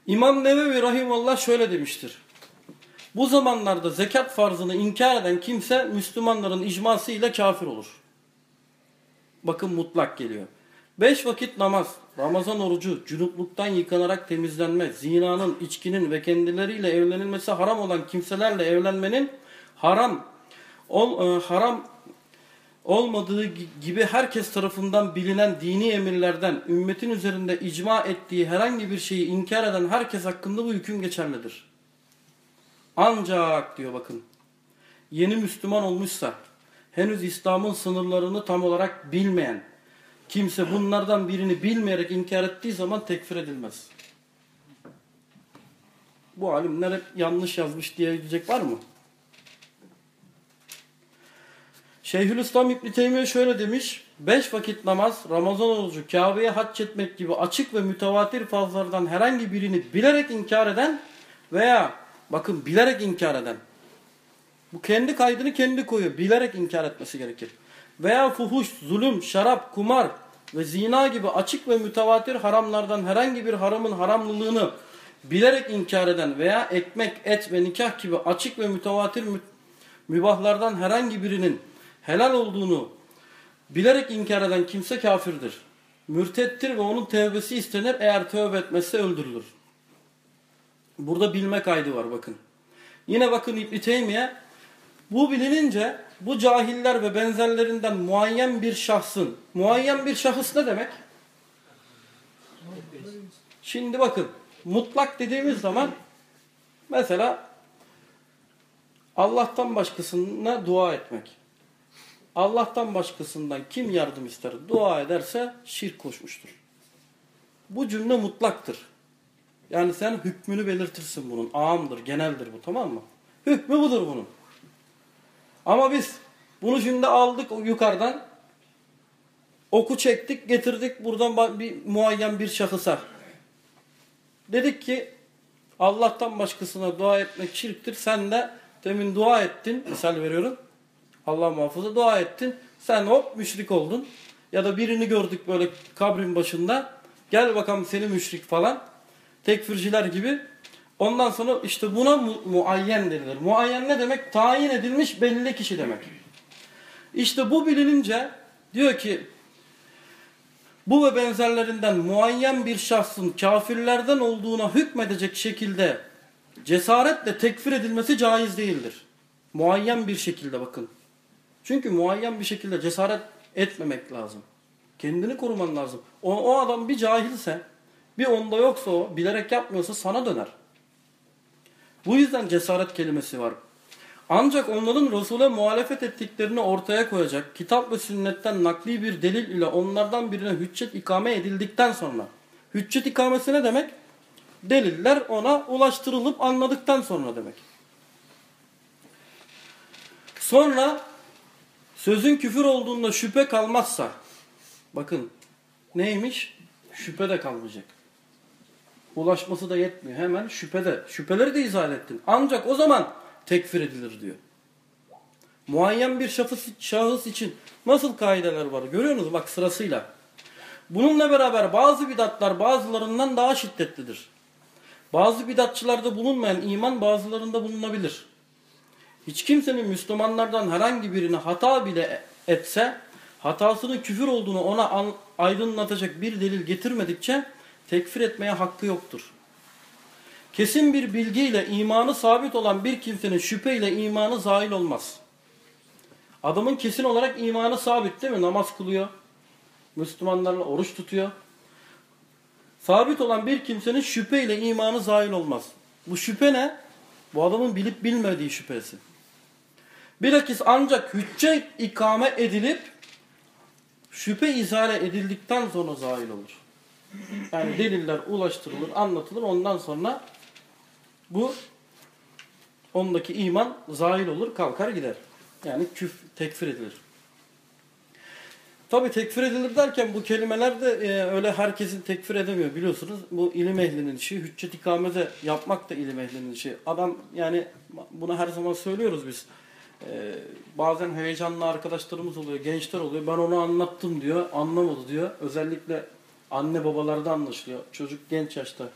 [SPEAKER 1] İmam Nevevi Rahimallah şöyle demiştir. Bu zamanlarda zekat farzını inkar eden kimse Müslümanların icması ile kafir olur. Bakın mutlak geliyor. Beş vakit namaz, Ramazan orucu, cünupluktan yıkanarak temizlenme, zinanın, içkinin ve kendileriyle evlenilmesi haram olan kimselerle evlenmenin haram ol, e, haram olmadığı gibi herkes tarafından bilinen dini emirlerden ümmetin üzerinde icma ettiği herhangi bir şeyi inkar eden herkes hakkında bu hüküm geçerlidir. Ancak diyor bakın yeni Müslüman olmuşsa henüz İslam'ın sınırlarını tam olarak bilmeyen kimse bunlardan birini bilmeyerek inkar ettiği zaman tekfir edilmez. Bu alimler hep yanlış yazmış diye diyecek var mı? Şeyhülislam İbn Teymiye şöyle demiş. Beş vakit namaz, Ramazan orucu, Kabe'ye hac etmek gibi açık ve mütevatir fazlardan herhangi birini bilerek inkar eden veya bakın bilerek inkar eden bu kendi kaydını kendi koyuyor. Bilerek inkar etmesi gerekir. Veya fuhuş, zulüm, şarap, kumar ve zina gibi açık ve mütevatir haramlardan herhangi bir haramın haramlılığını bilerek inkar eden veya ekmek, et ve nikah gibi açık ve mütevatir mübahlardan herhangi birinin helal olduğunu bilerek inkar eden kimse kafirdir. Mürtettir ve onun tevbesi istenir. Eğer tövbe etmezse öldürülür. Burada bilme kaydı var bakın. Yine bakın İbn Teymiye bu bilinince bu cahiller ve benzerlerinden muayyen bir şahsın, muayyen bir şahıs ne demek? Şimdi bakın, mutlak dediğimiz zaman mesela Allah'tan başkasına dua etmek. Allah'tan başkasından kim yardım ister, dua ederse şirk koşmuştur. Bu cümle mutlaktır. Yani sen hükmünü belirtirsin bunun. Ağamdır, geneldir bu tamam mı? Hükmü budur bunun. Ama biz bunu şimdi aldık yukarıdan oku çektik getirdik buradan bir muayyen bir şahısa. Dedik ki Allah'tan başkasına dua etmek şirktir. Sen de demin dua ettin. Misal veriyorum. Allah muhafaza dua ettin. Sen hop müşrik oldun. Ya da birini gördük böyle kabrin başında. Gel bakalım seni müşrik falan. Tekfirciler gibi. Ondan sonra işte buna mu muayyen denilir. Muayyen ne demek? Tayin edilmiş belli kişi demek. İşte bu bilinince diyor ki bu ve benzerlerinden muayyen bir şahsın kafirlerden olduğuna hükmedecek şekilde cesaretle tekfir edilmesi caiz değildir. Muayyen bir şekilde bakın. Çünkü muayyen bir şekilde cesaret etmemek lazım. Kendini koruman lazım. O, o adam bir cahilse, bir onda yoksa o, bilerek yapmıyorsa sana döner. Bu yüzden cesaret kelimesi var. Ancak onların Resul'e muhalefet ettiklerini ortaya koyacak, kitap ve sünnetten nakli bir delil ile onlardan birine hüccet ikame edildikten sonra, hüccet ikamesi ne demek? Deliller ona ulaştırılıp anladıktan sonra demek. Sonra sözün küfür olduğunda şüphe kalmazsa, bakın neymiş? Şüphe de kalmayacak. Ulaşması da yetmiyor. Hemen şüphede. Şüpheleri de izah ettin. Ancak o zaman tekfir edilir diyor. Muayyen bir şahıs, şahıs için nasıl kaideler var görüyor musunuz? Bak sırasıyla. Bununla beraber bazı bidatlar bazılarından daha şiddetlidir. Bazı bidatçılarda bulunmayan iman bazılarında bulunabilir. Hiç kimsenin Müslümanlardan herhangi birine hata bile etse hatasının küfür olduğunu ona aydınlatacak bir delil getirmedikçe tekfir etmeye hakkı yoktur. Kesin bir bilgiyle imanı sabit olan bir kimsenin şüpheyle imanı zahil olmaz. Adamın kesin olarak imanı sabit değil mi? Namaz kılıyor. Müslümanlarla oruç tutuyor. Sabit olan bir kimsenin şüpheyle imanı zahil olmaz. Bu şüphe ne? Bu adamın bilip bilmediği şüphesi. Bilakis ancak hüccet ikame edilip şüphe izale edildikten sonra zahil olur. Yani deliller ulaştırılır, anlatılır. Ondan sonra bu ondaki iman zahil olur, kalkar gider. Yani küf, tekfir edilir. Tabi tekfir edilir derken bu kelimeler de e, öyle herkesin tekfir edemiyor biliyorsunuz. Bu ilim ehlinin işi, hüccet ikamede yapmak da ilim ehlinin işi. Adam yani bunu her zaman söylüyoruz biz. E, bazen heyecanlı arkadaşlarımız oluyor, gençler oluyor. Ben onu anlattım diyor, anlamadı diyor. Özellikle anne babalarda anlaşılıyor. Çocuk genç yaşta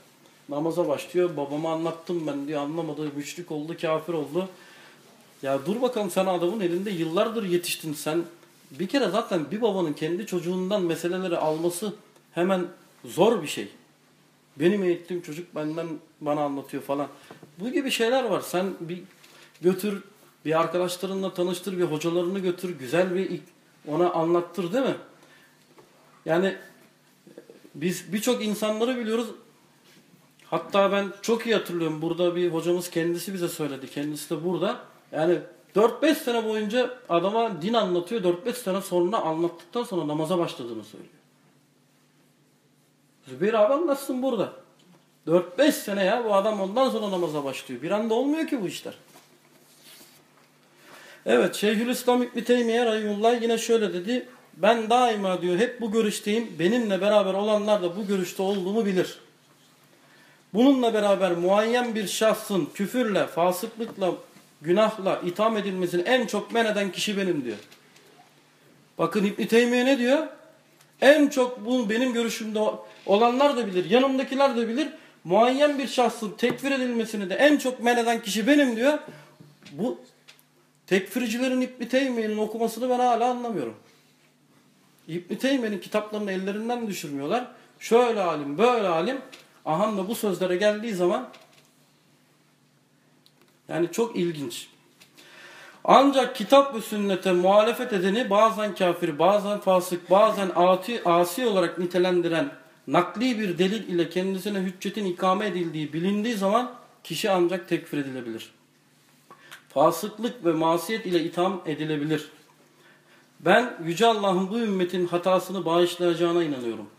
[SPEAKER 1] namaza başlıyor. Babama anlattım ben diyor, anlamadı, müşrik oldu, kafir oldu. Ya dur bakalım sen adamın elinde yıllardır yetiştin sen. Bir kere zaten bir babanın kendi çocuğundan meseleleri alması hemen zor bir şey. Benim eğittiğim çocuk benden bana anlatıyor falan. Bu gibi şeyler var. Sen bir götür bir arkadaşlarınla tanıştır, bir hocalarını götür, güzel bir ona anlattır değil mi? Yani biz birçok insanları biliyoruz. Hatta ben çok iyi hatırlıyorum. Burada bir hocamız kendisi bize söyledi. Kendisi de burada. Yani 4-5 sene boyunca adama din anlatıyor. 4-5 sene sonra anlattıktan sonra namaza başladığını söylüyor. Zübeyir abi anlatsın burada. 4-5 sene ya bu adam ondan sonra namaza başlıyor. Bir anda olmuyor ki bu işler. Evet Şeyhülislam İbni Teymiye Rahimullah yine şöyle dedi. Ben daima diyor hep bu görüşteyim. Benimle beraber olanlar da bu görüşte olduğumu bilir. Bununla beraber muayyen bir şahsın küfürle, fasıklıkla, günahla itham edilmesini en çok men eden kişi benim diyor. Bakın İbn Teymiye ne diyor? En çok bu benim görüşümde olanlar da bilir, yanımdakiler de bilir. Muayyen bir şahsın tekfir edilmesini de en çok men eden kişi benim diyor. Bu tekfircilerin İbn Teymiye'nin okumasını ben hala anlamıyorum. İbn Teymiye'nin kitaplarını ellerinden düşürmüyorlar. Şöyle alim, böyle alim. Ahan da bu sözlere geldiği zaman yani çok ilginç. Ancak kitap ve sünnete muhalefet edeni bazen kafir, bazen fasık, bazen ati, asi olarak nitelendiren nakli bir delil ile kendisine hüccetin ikame edildiği bilindiği zaman kişi ancak tekfir edilebilir. Fasıklık ve masiyet ile itham edilebilir. Ben Yüce Allah'ın bu ümmetin hatasını bağışlayacağına inanıyorum.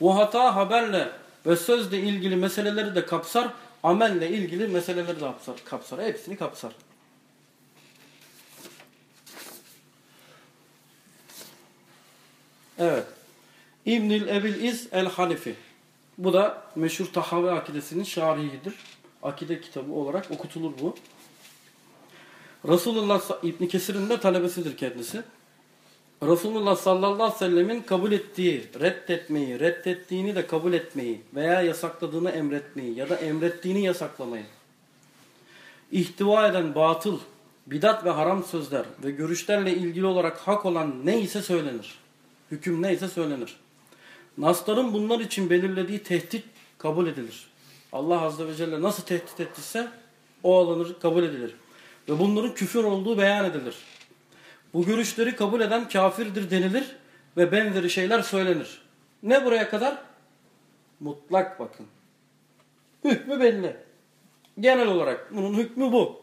[SPEAKER 1] Bu hata haberle ve sözle ilgili meseleleri de kapsar, amelle ilgili meseleleri de kapsar. kapsar. Hepsini kapsar. Evet. İbnül Ebil İz el-Hanifi. Bu da meşhur Tahavi akidesinin şarihidir. Akide kitabı olarak okutulur bu. Resulullah İbn Kesir'in de talebesidir kendisi. Resulullah sallallahu aleyhi ve sellemin kabul ettiği, reddetmeyi, reddettiğini de kabul etmeyi veya yasakladığını emretmeyi ya da emrettiğini yasaklamayı ihtiva eden batıl, bidat ve haram sözler ve görüşlerle ilgili olarak hak olan neyse söylenir. Hüküm neyse söylenir. Nasların bunlar için belirlediği tehdit kabul edilir. Allah Azze ve Celle nasıl tehdit ettiyse o alınır, kabul edilir. Ve bunların küfür olduğu beyan edilir. Bu görüşleri kabul eden kafirdir denilir ve benzeri şeyler söylenir. Ne buraya kadar? Mutlak bakın. Hükmü belli. Genel olarak bunun hükmü bu.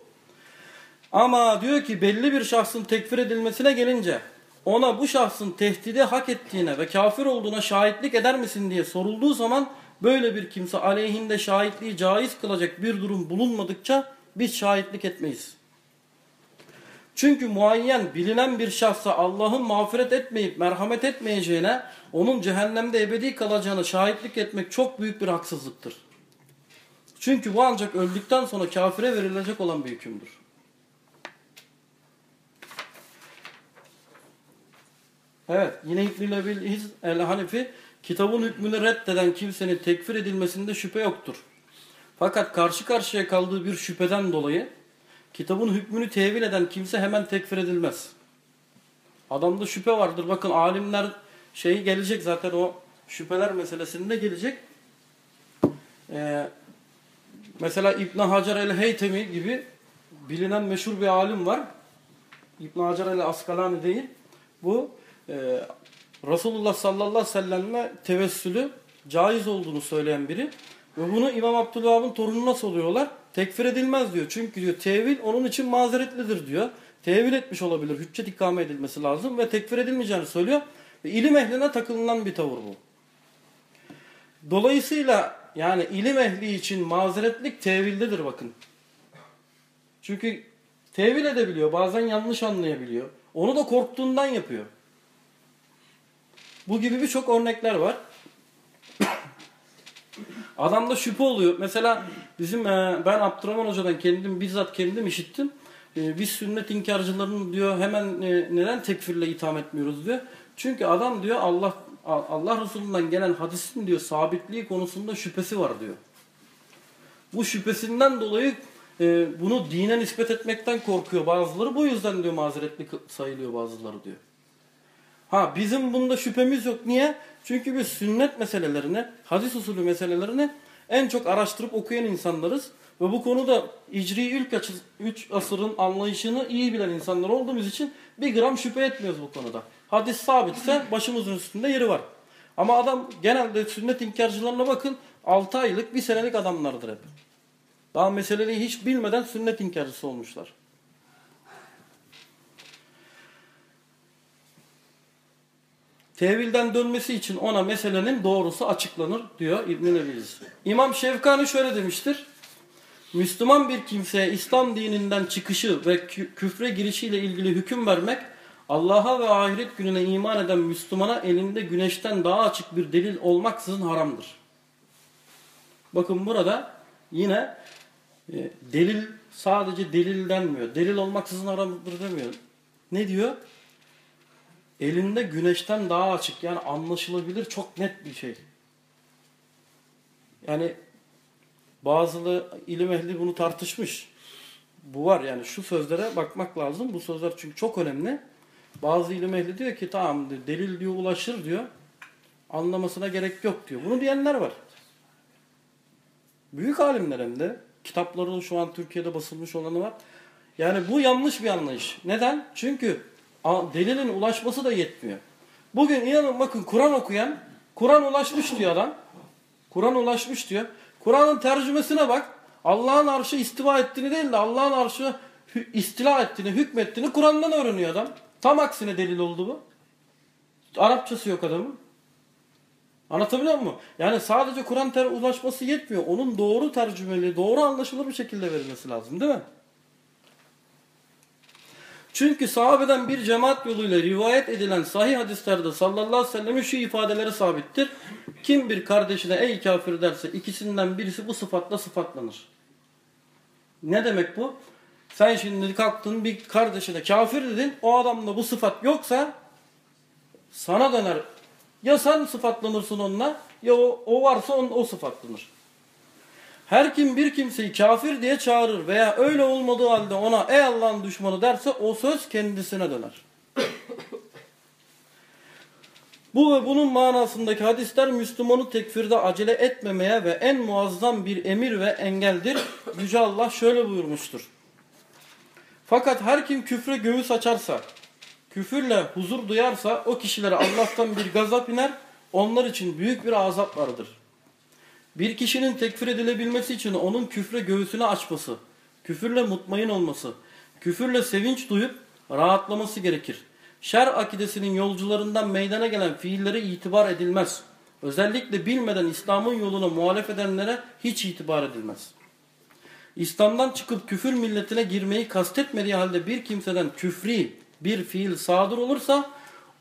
[SPEAKER 1] Ama diyor ki belli bir şahsın tekfir edilmesine gelince ona bu şahsın tehdidi hak ettiğine ve kafir olduğuna şahitlik eder misin diye sorulduğu zaman böyle bir kimse aleyhinde şahitliği caiz kılacak bir durum bulunmadıkça biz şahitlik etmeyiz. Çünkü muayyen bilinen bir şahsa Allah'ın mağfiret etmeyip merhamet etmeyeceğine, onun cehennemde ebedi kalacağına şahitlik etmek çok büyük bir haksızlıktır. Çünkü bu ancak öldükten sonra kafire verilecek olan bir hükümdür. Evet, yine İbn-i Lebil el-Hanifi, kitabın hükmünü reddeden kimsenin tekfir edilmesinde şüphe yoktur. Fakat karşı karşıya kaldığı bir şüpheden dolayı kitabın hükmünü tevil eden kimse hemen tekfir edilmez. Adamda şüphe vardır. Bakın alimler şeyi gelecek zaten o şüpheler meselesinde gelecek. Ee, mesela İbn Hacer el-Heytemi gibi bilinen meşhur bir alim var. İbn Hacer el-Askalani değil. Bu e, Resulullah sallallahu aleyhi ve selleme tevessülü caiz olduğunu söyleyen biri. Ve bunu İmam Abdülvahab'ın torununa soruyorlar. Tekfir edilmez diyor. Çünkü diyor tevil onun için mazeretlidir diyor. Tevil etmiş olabilir. Hüccet ikame edilmesi lazım ve tekfir edilmeyeceğini söylüyor. Ve ilim ehline takılınan bir tavır bu. Dolayısıyla yani ilim ehli için mazeretlik tevildedir bakın. Çünkü tevil edebiliyor. Bazen yanlış anlayabiliyor. Onu da korktuğundan yapıyor. Bu gibi birçok örnekler var. Adamda şüphe oluyor. Mesela bizim e, ben Abdurrahman Hoca'dan kendim bizzat kendim işittim. E, biz sünnet inkarcılarını diyor hemen e, neden tekfirle itham etmiyoruz diyor. Çünkü adam diyor Allah Allah Resulü'nden gelen hadisin diyor sabitliği konusunda şüphesi var diyor. Bu şüphesinden dolayı e, bunu dine nispet etmekten korkuyor bazıları. Bu yüzden diyor mazeretli sayılıyor bazıları diyor. Ha bizim bunda şüphemiz yok. Niye? Çünkü biz sünnet meselelerini, hadis usulü meselelerini en çok araştırıp okuyan insanlarız. Ve bu konuda icri ilk üç asırın anlayışını iyi bilen insanlar olduğumuz için bir gram şüphe etmiyoruz bu konuda. Hadis sabitse başımızın üstünde yeri var. Ama adam genelde sünnet inkarcılarına bakın 6 aylık, bir senelik adamlardır hep. Daha meseleyi hiç bilmeden sünnet inkarcısı olmuşlar. Tevilden dönmesi için ona meselenin doğrusu açıklanır diyor İbn-i Nebiz. İmam Şevkani şöyle demiştir. Müslüman bir kimseye İslam dininden çıkışı ve küfre girişiyle ilgili hüküm vermek Allah'a ve ahiret gününe iman eden Müslümana elinde güneşten daha açık bir delil olmaksızın haramdır. Bakın burada yine e, delil sadece delil denmiyor. Delil olmaksızın haramdır demiyor. Ne diyor? Elinde güneşten daha açık yani anlaşılabilir çok net bir şey. Yani bazılı ilim ehli bunu tartışmış. Bu var yani şu sözlere bakmak lazım. Bu sözler çünkü çok önemli. Bazı ilim ehli diyor ki tamam delil diyor ulaşır diyor. Anlamasına gerek yok diyor. Bunu diyenler var. Büyük alimler hem de. Kitapları şu an Türkiye'de basılmış olanı var. Yani bu yanlış bir anlayış. Neden? Çünkü delilin ulaşması da yetmiyor. Bugün inanın bakın Kur'an okuyan, Kur'an ulaşmış diyor adam. Kur'an ulaşmış diyor. Kur'an'ın tercümesine bak. Allah'ın arşı istiva ettiğini değil de Allah'ın arşı istila ettiğini, hükmettiğini Kur'an'dan öğreniyor adam. Tam aksine delil oldu bu. Arapçası yok adamın. Anlatabiliyor muyum? Yani sadece Kur'an ulaşması yetmiyor. Onun doğru tercümeli, doğru anlaşılır bir şekilde verilmesi lazım değil mi? Çünkü sahabeden bir cemaat yoluyla rivayet edilen sahih hadislerde sallallahu aleyhi ve sellem'in şu ifadeleri sabittir. Kim bir kardeşine ey kafir derse ikisinden birisi bu sıfatla sıfatlanır. Ne demek bu? Sen şimdi kalktın bir kardeşine kafir dedin. O adamda bu sıfat yoksa sana döner. Ya sen sıfatlanırsın onunla ya o, o varsa on, o sıfatlanır. Her kim bir kimseyi kafir diye çağırır veya öyle olmadığı halde ona ey Allah'ın düşmanı derse o söz kendisine döner. Bu ve bunun manasındaki hadisler Müslümanı tekfirde acele etmemeye ve en muazzam bir emir ve engeldir. Yüce Allah şöyle buyurmuştur. Fakat her kim küfre göğüs açarsa, küfürle huzur duyarsa o kişilere Allah'tan bir gazap iner, onlar için büyük bir azap vardır. Bir kişinin tekfir edilebilmesi için onun küfre göğsünü açması, küfürle mutmain olması, küfürle sevinç duyup rahatlaması gerekir. Şer akidesinin yolcularından meydana gelen fiillere itibar edilmez. Özellikle bilmeden İslam'ın yoluna muhalef edenlere hiç itibar edilmez. İslam'dan çıkıp küfür milletine girmeyi kastetmediği halde bir kimseden küfri bir fiil sadır olursa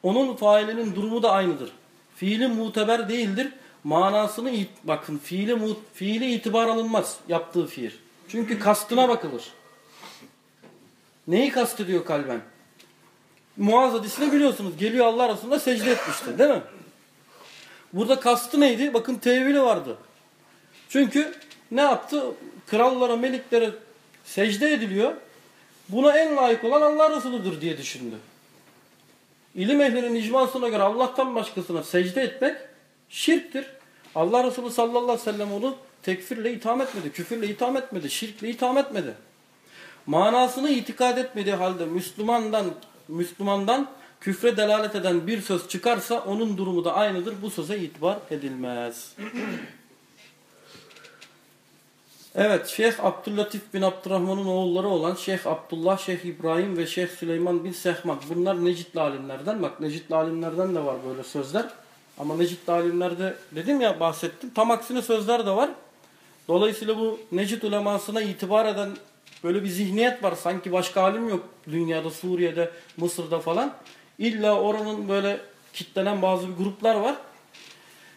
[SPEAKER 1] onun failinin durumu da aynıdır. Fiili muteber değildir manasını bakın fiili fiili itibar alınmaz yaptığı fiil. Çünkü kastına bakılır. Neyi kastediyor kalben? Muaz hadisini biliyorsunuz. Geliyor Allah arasında secde etmişti değil mi? Burada kastı neydi? Bakın tevili vardı. Çünkü ne yaptı? Krallara, meliklere secde ediliyor. Buna en layık olan Allah Resuludur diye düşündü. İlim ehlinin icmasına göre Allah'tan başkasına secde etmek şirktir. Allah Resulü sallallahu aleyhi ve sellem onu tekfirle itham etmedi, küfürle itham etmedi, şirkle itham etmedi. Manasını itikad etmediği halde Müslümandan Müslümandan küfre delalet eden bir söz çıkarsa onun durumu da aynıdır. Bu söze itibar edilmez. Evet, Şeyh Abdüllatif bin Abdurrahman'ın oğulları olan Şeyh Abdullah, Şeyh İbrahim ve Şeyh Süleyman bin Sehman. Bunlar Necitli alimlerden. Bak Necitli alimlerden de var böyle sözler. Ama Necitli alimlerde dedim ya bahsettim. Tam aksine sözler de var. Dolayısıyla bu Necit ulemasına itibar eden böyle bir zihniyet var. Sanki başka alim yok dünyada, Suriye'de, Mısır'da falan. İlla oranın böyle kitlenen bazı bir gruplar var.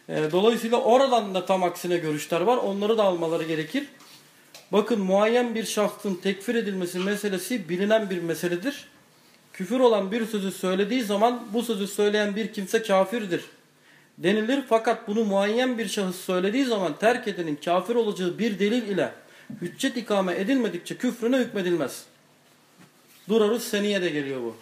[SPEAKER 1] E, Dolayısıyla oradan da tam aksine görüşler var. Onları da almaları gerekir. Bakın muayyen bir şahsın tekfir edilmesi meselesi bilinen bir meseledir. Küfür olan bir sözü söylediği zaman bu sözü söyleyen bir kimse kafirdir denilir. Fakat bunu muayyen bir şahıs söylediği zaman terk edenin kafir olacağı bir delil ile hüccet ikame edilmedikçe küfrüne hükmedilmez. Durarus seniye de geliyor bu.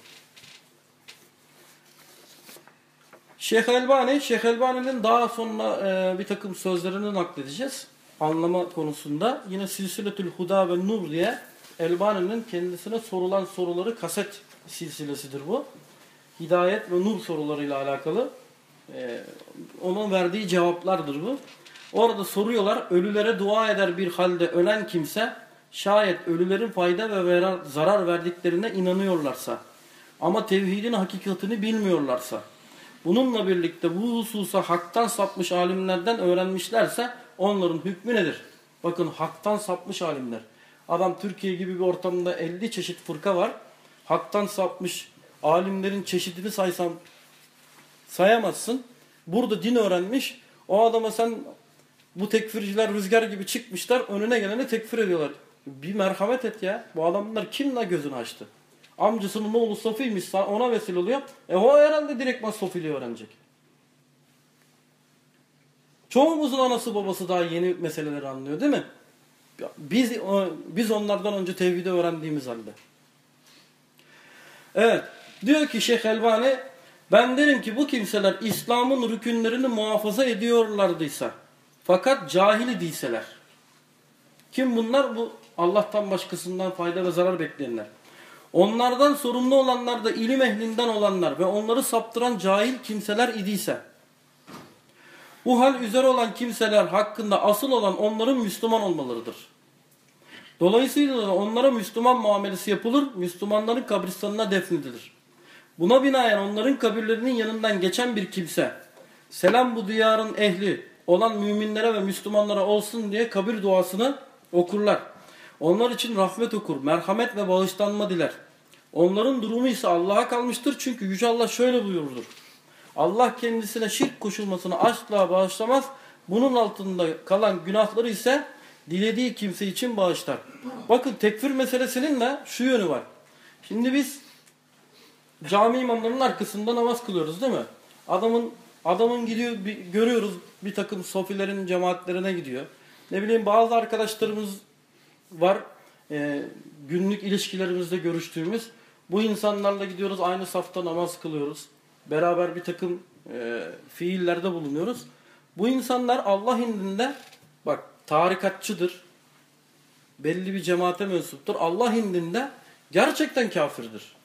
[SPEAKER 1] Şeyh Elbani, Şeyh Elbani'nin daha sonra e, bir takım sözlerini nakledeceğiz. Anlama konusunda. Yine Silsiletül Huda ve Nur diye Elbani'nin kendisine sorulan soruları kaset silsilesidir bu. Hidayet ve nur sorularıyla alakalı. E, onun verdiği cevaplardır bu. Orada soruyorlar, ölülere dua eder bir halde ölen kimse, şayet ölülerin fayda ve zarar verdiklerine inanıyorlarsa, ama tevhidin hakikatini bilmiyorlarsa, bununla birlikte bu hususa haktan sapmış alimlerden öğrenmişlerse, onların hükmü nedir? Bakın haktan sapmış alimler. Adam Türkiye gibi bir ortamda 50 çeşit fırka var. Haktan sapmış alimlerin çeşidini saysam sayamazsın. Burada din öğrenmiş. O adama sen bu tekfirciler rüzgar gibi çıkmışlar. Önüne geleni tekfir ediyorlar. Bir merhamet et ya. Bu adamlar kim la gözünü açtı? Amcasının oğlu Sofi'ymiş ona vesile oluyor. E o herhalde direktman Sofiliği öğrenecek. Çoğumuzun anası babası daha yeni meseleleri anlıyor değil mi? Biz biz onlardan önce tevhidi öğrendiğimiz halde. Evet. Diyor ki Şeyh Elbani ben derim ki bu kimseler İslam'ın rükünlerini muhafaza ediyorlardıysa fakat cahili değilseler. Kim bunlar? Bu Allah'tan başkasından fayda ve zarar bekleyenler. Onlardan sorumlu olanlar da ilim ehlinden olanlar ve onları saptıran cahil kimseler idiyse. Bu hal üzere olan kimseler hakkında asıl olan onların Müslüman olmalarıdır. Dolayısıyla da onlara Müslüman muamelesi yapılır, Müslümanların kabristanına defnedilir. Buna binaen onların kabirlerinin yanından geçen bir kimse, selam bu diyarın ehli olan müminlere ve Müslümanlara olsun diye kabir duasını okurlar. Onlar için rahmet okur, merhamet ve bağışlanma diler. Onların durumu ise Allah'a kalmıştır çünkü Yüce Allah şöyle buyurur. Allah kendisine şirk koşulmasını asla bağışlamaz. Bunun altında kalan günahları ise dilediği kimse için bağışlar. Bakın tekfir meselesinin de şu yönü var. Şimdi biz cami imamlarının arkasında namaz kılıyoruz değil mi? Adamın adamın gidiyor bir, görüyoruz bir takım sofilerin cemaatlerine gidiyor. Ne bileyim bazı arkadaşlarımız var e, günlük ilişkilerimizde görüştüğümüz. Bu insanlarla gidiyoruz aynı safta namaz kılıyoruz. Beraber bir takım e, fiillerde bulunuyoruz. Bu insanlar Allah indinde bak tarikatçıdır. Belli bir cemaate mensuptur. Allah indinde gerçekten kafirdir.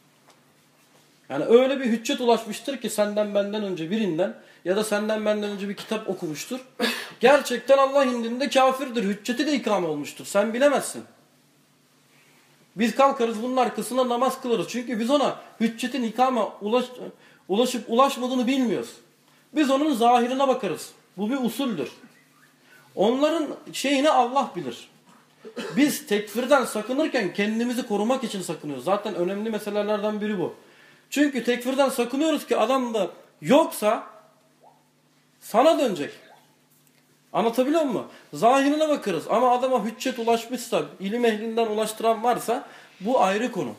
[SPEAKER 1] Yani öyle bir hüccet ulaşmıştır ki senden benden önce birinden ya da senden benden önce bir kitap okumuştur. Gerçekten Allah indinde kafirdir. Hücceti de ikame olmuştur. Sen bilemezsin. Biz kalkarız bunun arkasına namaz kılarız. Çünkü biz ona hüccetin ikame ulaş, ulaşıp ulaşmadığını bilmiyoruz. Biz onun zahirine bakarız. Bu bir usuldür. Onların şeyini Allah bilir. Biz tekfirden sakınırken kendimizi korumak için sakınıyoruz. Zaten önemli meselelerden biri bu. Çünkü tekfirden sakınıyoruz ki adam da yoksa sana dönecek. Anlatabiliyor muyum? Zahirine bakarız ama adama hüccet ulaşmışsa, ilim ehlinden ulaştıran varsa bu ayrı konu.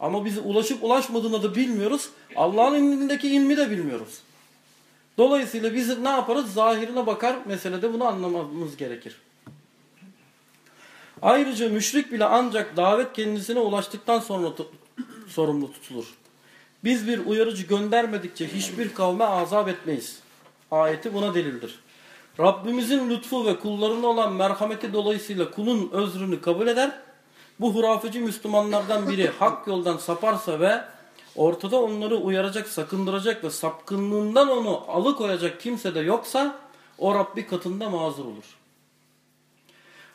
[SPEAKER 1] Ama biz ulaşıp ulaşmadığını da bilmiyoruz. Allah'ın ilmindeki ilmi de bilmiyoruz. Dolayısıyla biz ne yaparız? Zahirine bakar meselede bunu anlamamız gerekir. Ayrıca müşrik bile ancak davet kendisine ulaştıktan sonra sorumlu tutulur. Biz bir uyarıcı göndermedikçe hiçbir kavme azap etmeyiz. Ayeti buna delildir. Rabbimizin lütfu ve kullarına olan merhameti dolayısıyla kulun özrünü kabul eder. Bu hurafeci Müslümanlardan biri hak yoldan saparsa ve ortada onları uyaracak, sakındıracak ve sapkınlığından onu alıkoyacak kimse de yoksa o Rabbi katında mazur olur.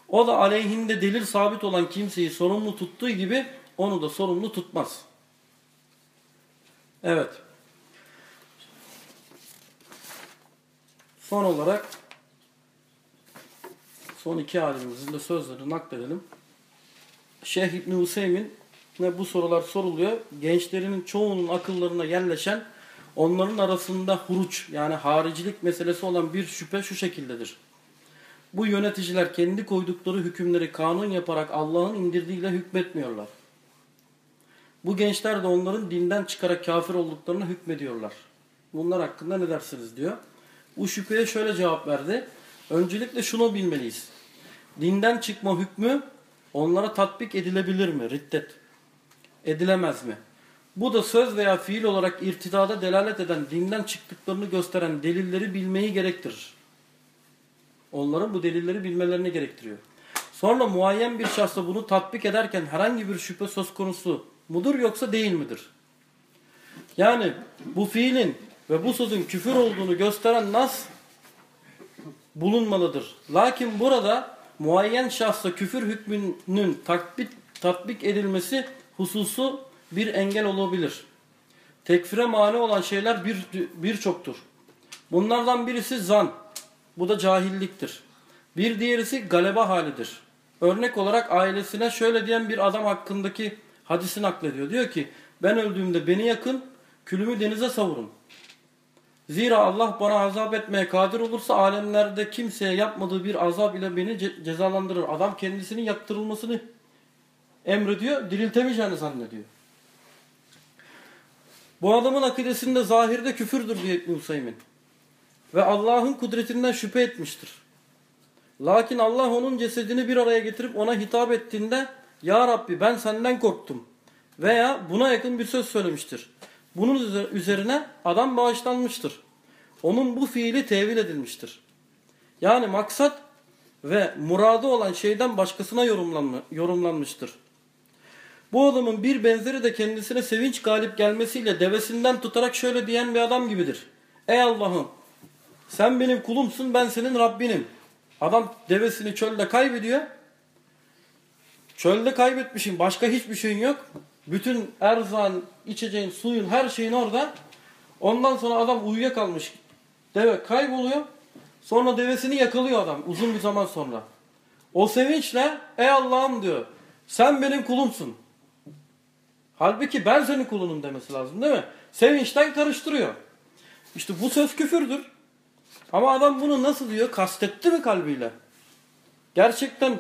[SPEAKER 1] O da aleyhinde delil sabit olan kimseyi sorumlu tuttuğu gibi onu da sorumlu tutmaz. Evet. Son olarak son iki alimimizin de sözlerini nakledelim. Şeyh İbni Hüseyin ve bu sorular soruluyor. Gençlerinin çoğunun akıllarına yerleşen onların arasında huruç yani haricilik meselesi olan bir şüphe şu şekildedir. Bu yöneticiler kendi koydukları hükümleri kanun yaparak Allah'ın indirdiğiyle hükmetmiyorlar. Bu gençler de onların dinden çıkarak kafir olduklarına hükmediyorlar. Bunlar hakkında ne dersiniz diyor. Bu şüpheye şöyle cevap verdi. Öncelikle şunu bilmeliyiz. Dinden çıkma hükmü onlara tatbik edilebilir mi? Riddet. Edilemez mi? Bu da söz veya fiil olarak irtidada delalet eden, dinden çıktıklarını gösteren delilleri bilmeyi gerektirir. Onların bu delilleri bilmelerini gerektiriyor. Sonra muayyen bir şahsa bunu tatbik ederken herhangi bir şüphe söz konusu mudur yoksa değil midir? Yani bu fiilin ve bu sözün küfür olduğunu gösteren nas bulunmalıdır. Lakin burada muayyen şahsa küfür hükmünün tatbik, tatbik edilmesi hususu bir engel olabilir. Tekfire mani olan şeyler bir birçoktur. Bunlardan birisi zan. Bu da cahilliktir. Bir diğerisi galeba halidir. Örnek olarak ailesine şöyle diyen bir adam hakkındaki hadisi naklediyor. Diyor ki ben öldüğümde beni yakın külümü denize savurun. Zira Allah bana azap etmeye kadir olursa alemlerde kimseye yapmadığı bir azap ile beni ce cezalandırır. Adam kendisinin yaktırılmasını emrediyor, diriltemeyeceğini zannediyor. Bu adamın akidesinde zahirde küfürdür diye İbn Hüseyin. Ve Allah'ın kudretinden şüphe etmiştir. Lakin Allah onun cesedini bir araya getirip ona hitap ettiğinde Ya Rabbi ben senden korktum veya buna yakın bir söz söylemiştir. Bunun üzerine adam bağışlanmıştır. Onun bu fiili tevil edilmiştir. Yani maksat ve muradı olan şeyden başkasına yorumlanmıştır. Bu adamın bir benzeri de kendisine sevinç galip gelmesiyle devesinden tutarak şöyle diyen bir adam gibidir. Ey Allah'ım sen benim kulumsun ben senin Rabbinim. Adam devesini çölde kaybediyor. Çölde kaybetmişim başka hiçbir şeyin yok. Bütün erzan, içeceğin, suyun her şeyin orada. Ondan sonra adam uyuyakalmış. Deve kayboluyor. Sonra devesini yakalıyor adam uzun bir zaman sonra. O sevinçle ey Allah'ım diyor. Sen benim kulumsun. Halbuki ben senin kulunum demesi lazım değil mi? Sevinçten karıştırıyor. İşte bu söz küfürdür. Ama adam bunu nasıl diyor? Kastetti mi kalbiyle? Gerçekten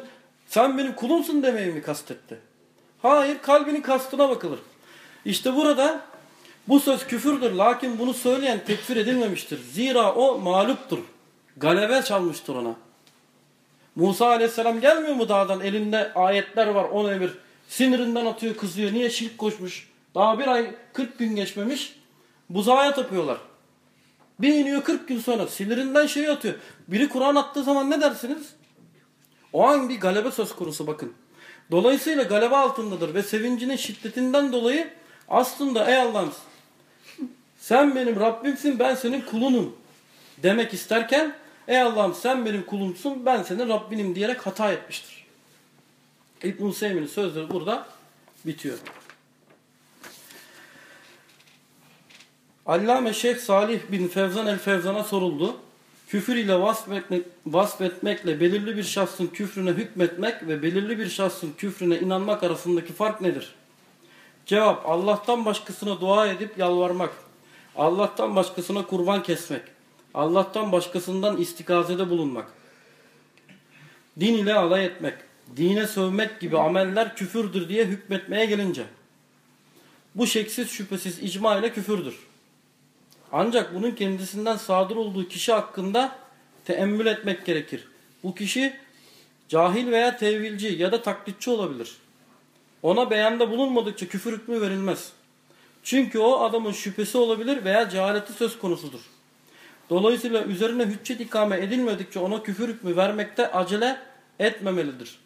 [SPEAKER 1] sen benim kulumsun demeyi mi kastetti? Hayır kalbinin kastına bakılır. İşte burada bu söz küfürdür. Lakin bunu söyleyen tekfir edilmemiştir. Zira o mağluptur. Galebe çalmıştır ona. Musa aleyhisselam gelmiyor mu dağdan? Elinde ayetler var on emir. Sinirinden atıyor kızıyor. Niye şirk koşmuş? Daha bir ay 40 gün geçmemiş. Buzağa tapıyorlar. Bir iniyor 40 gün sonra sinirinden şey atıyor. Biri Kur'an attığı zaman ne dersiniz? O an bir galebe söz konusu bakın. Dolayısıyla galebe altındadır ve sevincinin şiddetinden dolayı aslında ey Allah'ım sen benim Rabbimsin ben senin kulunum demek isterken ey Allah'ım sen benim kulumsun ben senin Rabbinim diyerek hata etmiştir. İbn-i Hüseyin'in sözleri burada bitiyor. Allame Şeyh Salih bin Fevzan el-Fevzan'a soruldu. Küfür ile vasfetmek, vasfetmekle belirli bir şahsın küfrüne hükmetmek ve belirli bir şahsın küfrüne inanmak arasındaki fark nedir? Cevap Allah'tan başkasına dua edip yalvarmak. Allah'tan başkasına kurban kesmek. Allah'tan başkasından istikazede bulunmak. Din ile alay etmek. Dine sövmek gibi ameller küfürdür diye hükmetmeye gelince. Bu şeksiz şüphesiz icma ile küfürdür. Ancak bunun kendisinden sadır olduğu kişi hakkında teemmül etmek gerekir. Bu kişi cahil veya tevilci ya da taklitçi olabilir. Ona beyanda bulunmadıkça küfür hükmü verilmez. Çünkü o adamın şüphesi olabilir veya cehaleti söz konusudur. Dolayısıyla üzerine hüccet ikame edilmedikçe ona küfür hükmü vermekte acele etmemelidir.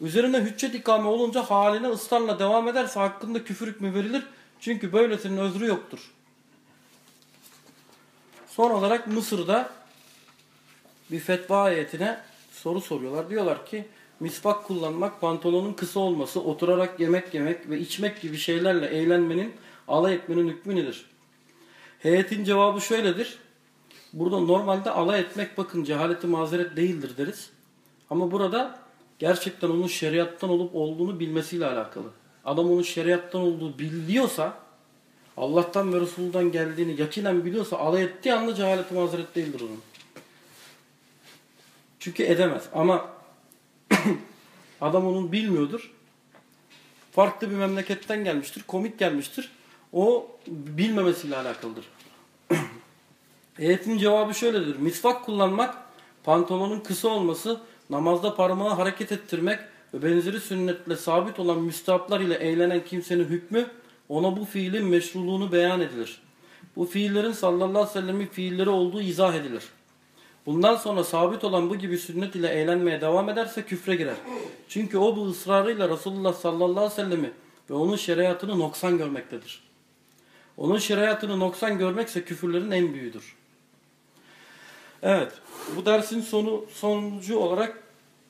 [SPEAKER 1] Üzerine hüccet ikame olunca haline ısrarla devam ederse hakkında küfür hükmü verilir. Çünkü böylesinin özrü yoktur. Son olarak Mısır'da bir fetva ayetine soru soruyorlar. Diyorlar ki misvak kullanmak, pantolonun kısa olması, oturarak yemek yemek ve içmek gibi şeylerle eğlenmenin, alay etmenin hükmü nedir? Heyetin cevabı şöyledir. Burada normalde alay etmek bakın cehaleti mazeret değildir deriz. Ama burada gerçekten onun şeriattan olup olduğunu bilmesiyle alakalı. Adam onun şeriattan olduğu biliyorsa, Allah'tan ve Resul'dan geldiğini yakinen biliyorsa alay ettiği anda cehaleti mazeret değildir onun. Çünkü edemez. Ama adam onun bilmiyordur. Farklı bir memleketten gelmiştir. Komik gelmiştir. O bilmemesiyle alakalıdır. Ayetin cevabı şöyledir. Misvak kullanmak, pantolonun kısa olması, namazda parmağı hareket ettirmek ve benzeri sünnetle sabit olan müstahaplar ile eğlenen kimsenin hükmü ona bu fiilin meşruluğunu beyan edilir. Bu fiillerin sallallahu aleyhi ve sellemin fiilleri olduğu izah edilir. Bundan sonra sabit olan bu gibi sünnet ile eğlenmeye devam ederse küfre girer. Çünkü o bu ısrarıyla Resulullah sallallahu aleyhi ve sellemi ve onun şeriatını noksan görmektedir. Onun şeriatını noksan görmekse küfürlerin en büyüğüdür. Evet, bu dersin sonu sonucu olarak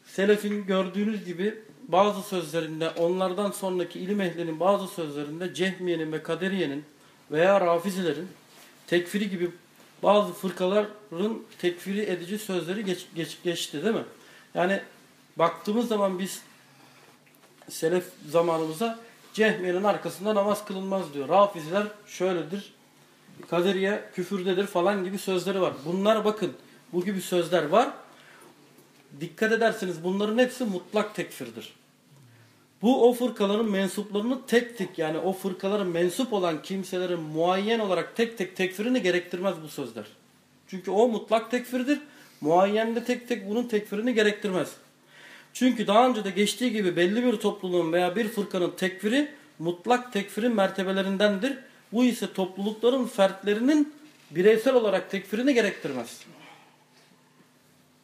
[SPEAKER 1] Selefin gördüğünüz gibi bazı sözlerinde onlardan sonraki ilim ehlinin bazı sözlerinde Cehmiye'nin ve Kaderiye'nin veya Rafizilerin tekfiri gibi bazı fırkaların tekfiri edici sözleri geç, geç, geçti değil mi? Yani baktığımız zaman biz Selef zamanımıza Cehmiye'nin arkasında namaz kılınmaz diyor. Rafiziler şöyledir, Kaderiye küfürdedir falan gibi sözleri var. Bunlar bakın bu gibi sözler var. Dikkat ederseniz bunların hepsi mutlak tekfirdir. Bu o fırkaların mensuplarını tek tek yani o fırkaların mensup olan kimselerin muayyen olarak tek tek tekfirini gerektirmez bu sözler. Çünkü o mutlak tekfirdir. Muayyen de tek tek bunun tekfirini gerektirmez. Çünkü daha önce de geçtiği gibi belli bir topluluğun veya bir fırkanın tekfiri mutlak tekfirin mertebelerindendir. Bu ise toplulukların fertlerinin bireysel olarak tekfirini gerektirmez.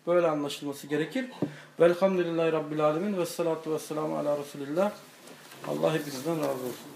[SPEAKER 1] Böyle anlaşılması gerekir. Velhamdülillahi Rabbil Alemin ve salatu ve selamu ala Resulillah. Allah hepinizden razı olsun.